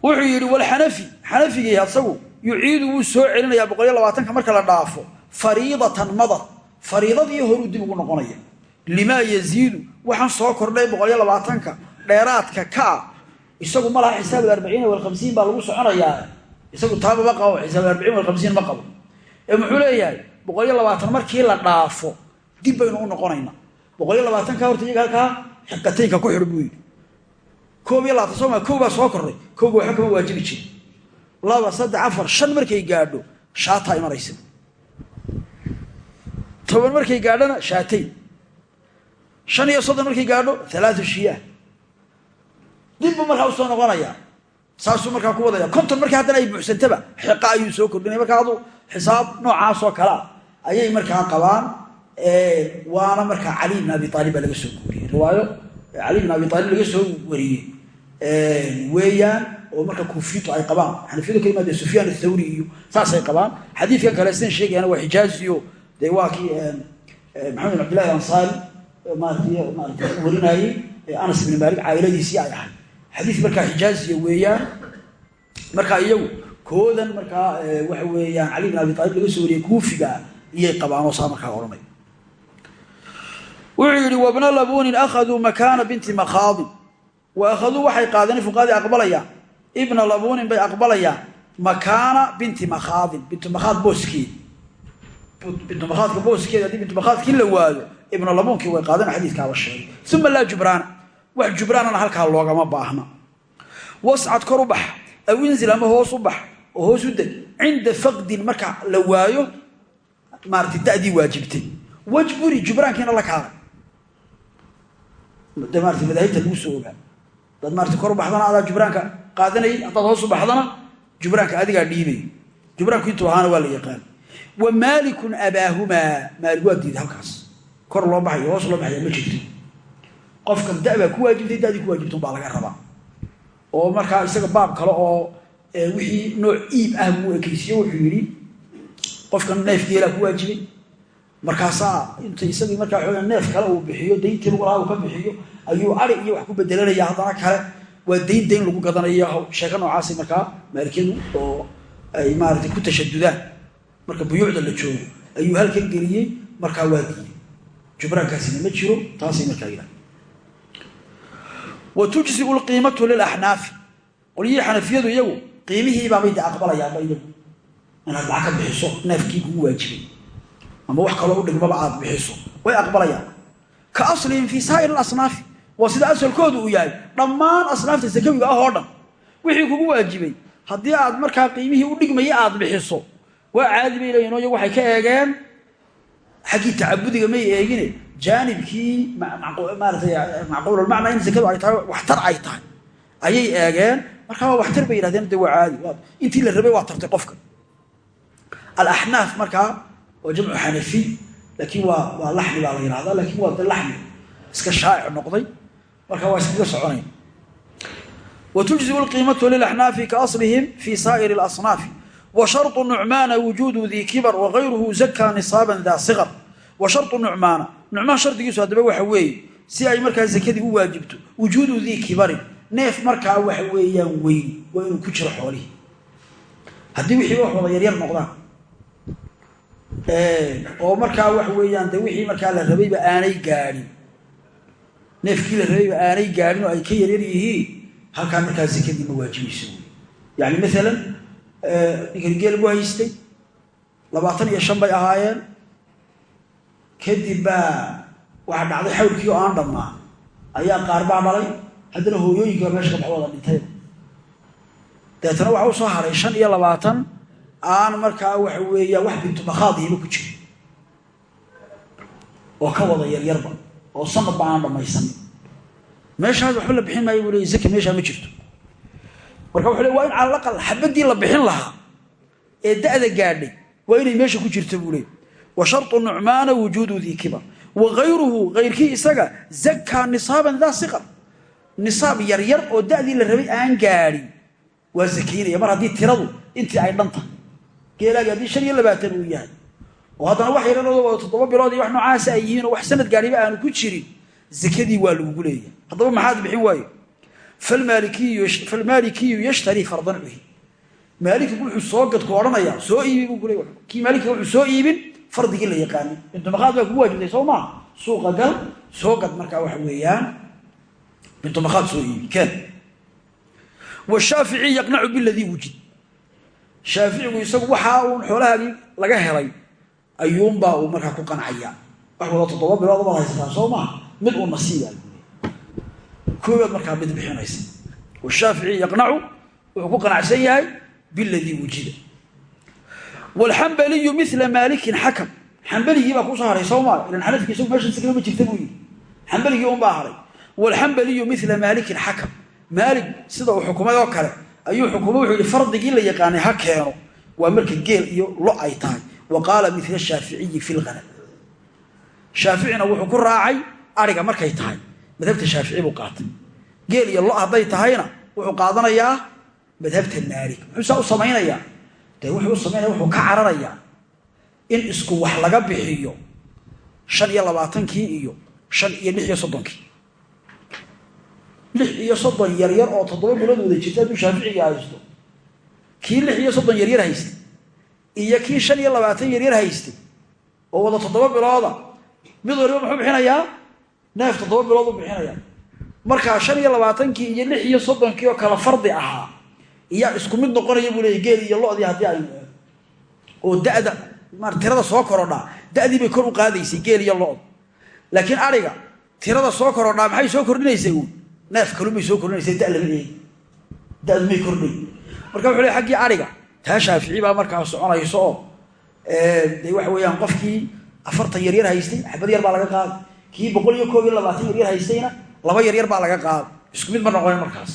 wuxuu yidhi walxanafi xanafigii asagu yuciidu wuu soo celinayaa boqol iyo labaatanka marka la dhaafo fariidatan madar fariidadii horuu dib ugu noqonaya limaa yaziidu waxaan soo kordhay boqol iyo labaatanka dheeraadka ka ah isagu ma laha xisaab arbaciin walhamsiin baa lagu soconayaa isagu taaba ma qabo xisaab arbaciin walhamsiin ma qabo ee muxuu leeyahay boqol iyo labaatan markii la dhaafo dib baynu u noqonaynaa boqol iyo labaatanka horta iyaga halkaa ku xidh buu yidhi. Koob iyo labaatan sooma kow soo kordhay kowga waxba kama waajibi jiri laba saddex afar shan markay gaadho shaataa imanaysa toban markay gaadhona shaatayn shan iyo soddon markay gaadho alaatu shiyaa. Dibbuu markaa u soo noqonayaa saasuu markaa ku wadaya. Konton markii haddana ay buuxsantaba xiqa ayuu soo kordhinaya markaa adu xisaab noocaasoo kalea ayay markaa qabaan waana markaa cali bn abi aalib laga soo guuriyey. Riwaayo cali bn abi aalib laga soo wariyey. Weeyaan oo marka kuufiyiintu ay qabaan. Xanafiyadu ka yimaadee sufyaan athawri iyo saasay qabaan. Xadiidkan kale sidan waa xijaaziyo dee waa kii maxamed bin abdillahi ansaari maarata warinayey anas ibn maalik caa'iladiisii ay ahay xadiid markaa xijaaziya weeyaan markaa iyagu koodan markaa waxa weeyaan cali bin abi aalib laga soo wariyey kuufiga iyay qabaanoo saa markaa odhanay wuxuu yidhi wabna labunin akhaduu makaana binti makhaadin wa akhaduu waxay qaadeen fuqaadii aqbalayaan ibna labunin bay aqbalayaan makaana binti makhaadin bintu makhaad booskeedi bintu makhaadka booskeedi haddii bintu makhaadkii la waayo ibna labuunkii way qaadeen xadiidkaaba sheegay. Uma laa jubraana wax jubraanana halkaa loogama baahna. Wascad kor u bax aw inzil ama hoos u bax oo hoos u deg. Cinda faqdin marka la waayo maarata dadii waajibtay. Wajburi la de maarata madaahibta lagu soo ogaa? Hadaad maarata kor u baxdana adaa jubraanka qaadanayay haddaad hoos baxdana jubraanka adigaa dhiibay. Jubraanku intuu ahaana waa la yaqaan. Wa maalikun abaahumaa maalik waa diiday halkaas. Kor loo baxayo hoos loo baxaya ma jirto. Qofkan dabaa ku waajibtay dadii ku waajibta baa laga rabaa. Oo markaa isaga baab kale oo wixii nooc iib ah buu ekeysiye wuxuu yidhi qofkan neef geelaa ku waajibay markaasaa inta isagii markaa xooga neef kale uu bixiyo dayntii lagu lahaa uu ka bixiyo ayuu ari iyo wax ku bedelanaya haddana kale. Waa dayn dayn lagu gadanayo sheeko noocaasay markaa maalikiyadu oo ay maarata ku tashadudaan. Marka buyuucda la joogo ayuu halkan geliyey markaa waa diiday. Jubraankaasina ma jiro taasay markaa yidhaha wa tujziu lqiimatu lilaxnaafi. Qolyihii xanafiyadu iyagu qiimihiibaabay de aqbalayaanba iyagu. Inaad lacag ka bixiso neefkii kugu waajibay ama wax kaloo u dhigmaba aad bixiso. Way aqbalayaan. Ka aslihim fii saa'ir alasnaafi waa sida asalkoodu uu yahay dhammaan asnaafta sakawiga ah oo dhan wixii kugu waajibay. Haddii aad markaa qiimihii u dhigmaya aad bixiso waa caadi bay leeyihiin o iyagu waxay ka eegeen. Xaggii tacabudiga may eegine jaanibkii maaratay macquululmacnaa in sakadu ay tahay waxtar ay tahay. Ayay eegeen. Markaa waa waxtar bay yihahdeen de caadi intii la rabay waa tartay qofka. Alaxnaaf markaa waa jamcu xanafiy laakiin waa waa laxmi baa la yihahdaa lakin waa de laxmi iska shaa'ic noqday marka waa iskaga soconay وتجزئ القيمة للأحناف كأصلهم في سائر الأصناف وشرط نعمان وجود ذي كبر وغيره زكى نصابا ذا صغر وشرط نعمان نعمان شرطigiisu hadaba waxa weeye si ay markaa zakadii u waajibto wujuudu dii kibarin neef markaa waxa weeyaan weyn waa inuu ku jiro xoolihii haddii wixiiba wax wada yaryar noqdaan oo markaa waxa weeyaan de wixii markaa la rabayba aanay gaadhin neefkii la rabayba aanay gaadhin oo ay ka yaryar yihiin. Halkaa markaa zakadii ma waajibayso yani maalan ninkan geel bu haystay. Labaatan iyo shan bay ahaayeen. Kadib baa waxaa dhacday xawlkii oo aan dhammaa. Ayaa qaar baa dhalay. Haddana hooyooyinkiiba meesha ka baxo wada dhintayba dabeetana waxa u soo haray shan iyo labaatan aan markaa waxa weeya wax bintumakhaadihiba ku jiro. Oo ka wada yaryarba oo sanadba aan dhammaysan meeshaas waxba la bixin maayo leey zaki meeshaa ma jirto. Marka wuxuu le waa in cala aqal xabadii la bixin lahaa ee da'da gaadhay waa inay meesha ku jirto buu leey wa sharطu nucmaana wujuudu dii kibar wa gayruhu gayrkii isaga zakaa nisaaban daa siqar nisaab yaryar oo da'dii la rabay aan gaadhin waa zakaynaya mar haddii tiradu intii ay dhan tahay geelaagi haddii shan iyo labaatan uu yahay. Oo haddana wax yaranooda toddoba bilood iyo wax noocaasa ay yihiin oo wax sanad gaadhiba aanu ku jirin zakadii waa lagugu leeyahay. Haddaba maxaad bixin waayo. Falmaalikiyu yashtarii fardan cuhi. Maalikigu wuxuu soo gadku odhanayaa soo iibi buu kule kii maalikiga wuxuu soo iibin fardigii la yaqaanay. Bintumakaad baa kugu waajibtay soo maa suuqa gal soo gad markaa waxa weeyaan. Bintumakaad soo iibi keen. Washaafici yaqnacu biladii wujid shaaficigu isagu waxaa uun xoolahaagii laga helay ayuunbaa uu markaa ku qancaya wax wada toddoba bilood baad haysataa soo mid uu nasiibaa koobaad markaa mid bixinaysa. Washaafici yaqnacu wuxuu ku qanacsan yahay biladii wujida. Wlxambaliyu mila maalikin xakam xambaligii baa ku soo haray soo maa ilan xanafki isagu meeshan sakama jirta buu yidhi. Xambaligii un baa haray. Wlxambaliyu mila maalikin xakam maalik sida uu xukumay oo ayuu xukumay wuxuu yihi fardigii la yaqaanay ha keeno waa marka geel iyo lo ay tahay. Wa qaala mila shaaficiyi fi lhanam shaaficina wuxuu ku raacay ariga markay tahay. Madhabta shaafici buu qaatay. Geel iyo lo hadday tahayna wuxuu qaadanayaa madhabta maalik. Muxuu saa u samaynayaa? Dee wuxuu u samaynaya wuxuu ka cararayaa in isku wax laga bixiyo shan iyo labaatankii iyo shan iyo lix iyo soddonkii lix iyo soddon yaryar oo toddoba bilood wada jirta hadduu shaaficiga haysto. Kii lix iyo soddon yaryar haystay iyo kii shan iyo labaatan yaryar haystay oo wada toddoba bilooda mid waliba muxuu bixinayaa? neef toddoba bilood u bixinayaa. Markaa shan iyo labaatankii iyo lix iyo soddonkii oo kale fardi ahaa iyaa isku mid noqonaya buu leeyay geel iyo lodii haddii ay oo da'da tirada soo korodhaa da'dii bay kor u qaadaysay geel iyo lod. Laakiin ariga tirada soo korodhaa maxay soo kordhinaysay neef kalunbay soo kordhinaysay da lama eegi may kordhay marka wuxuu leey xaggii ariga taa shaafici baa markaa soconayso oo de waxa weeyaan qofkii afartan yaryar haystay xabad yar baa laga qaaday kii boqol iyo koob haystayna laba yaryar baa laga qaaday isku mid ma noqonin markaas.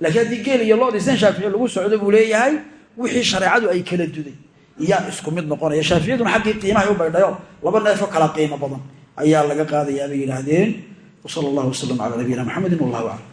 Laakiin haddii geel iyo lodii san shaafici lagu socdo buu leeyahay wixii shareecadu ay kala duday iyaa isku mid noqonaya. Shaaficiyaduna xaggii qiimahay u baydhayo laba neefoo kala qiimo badan ayaa laga qaadayaa bay yidhaahdeen wsala allahu wasalam calaa nabiyina maxamedin wallahu aclam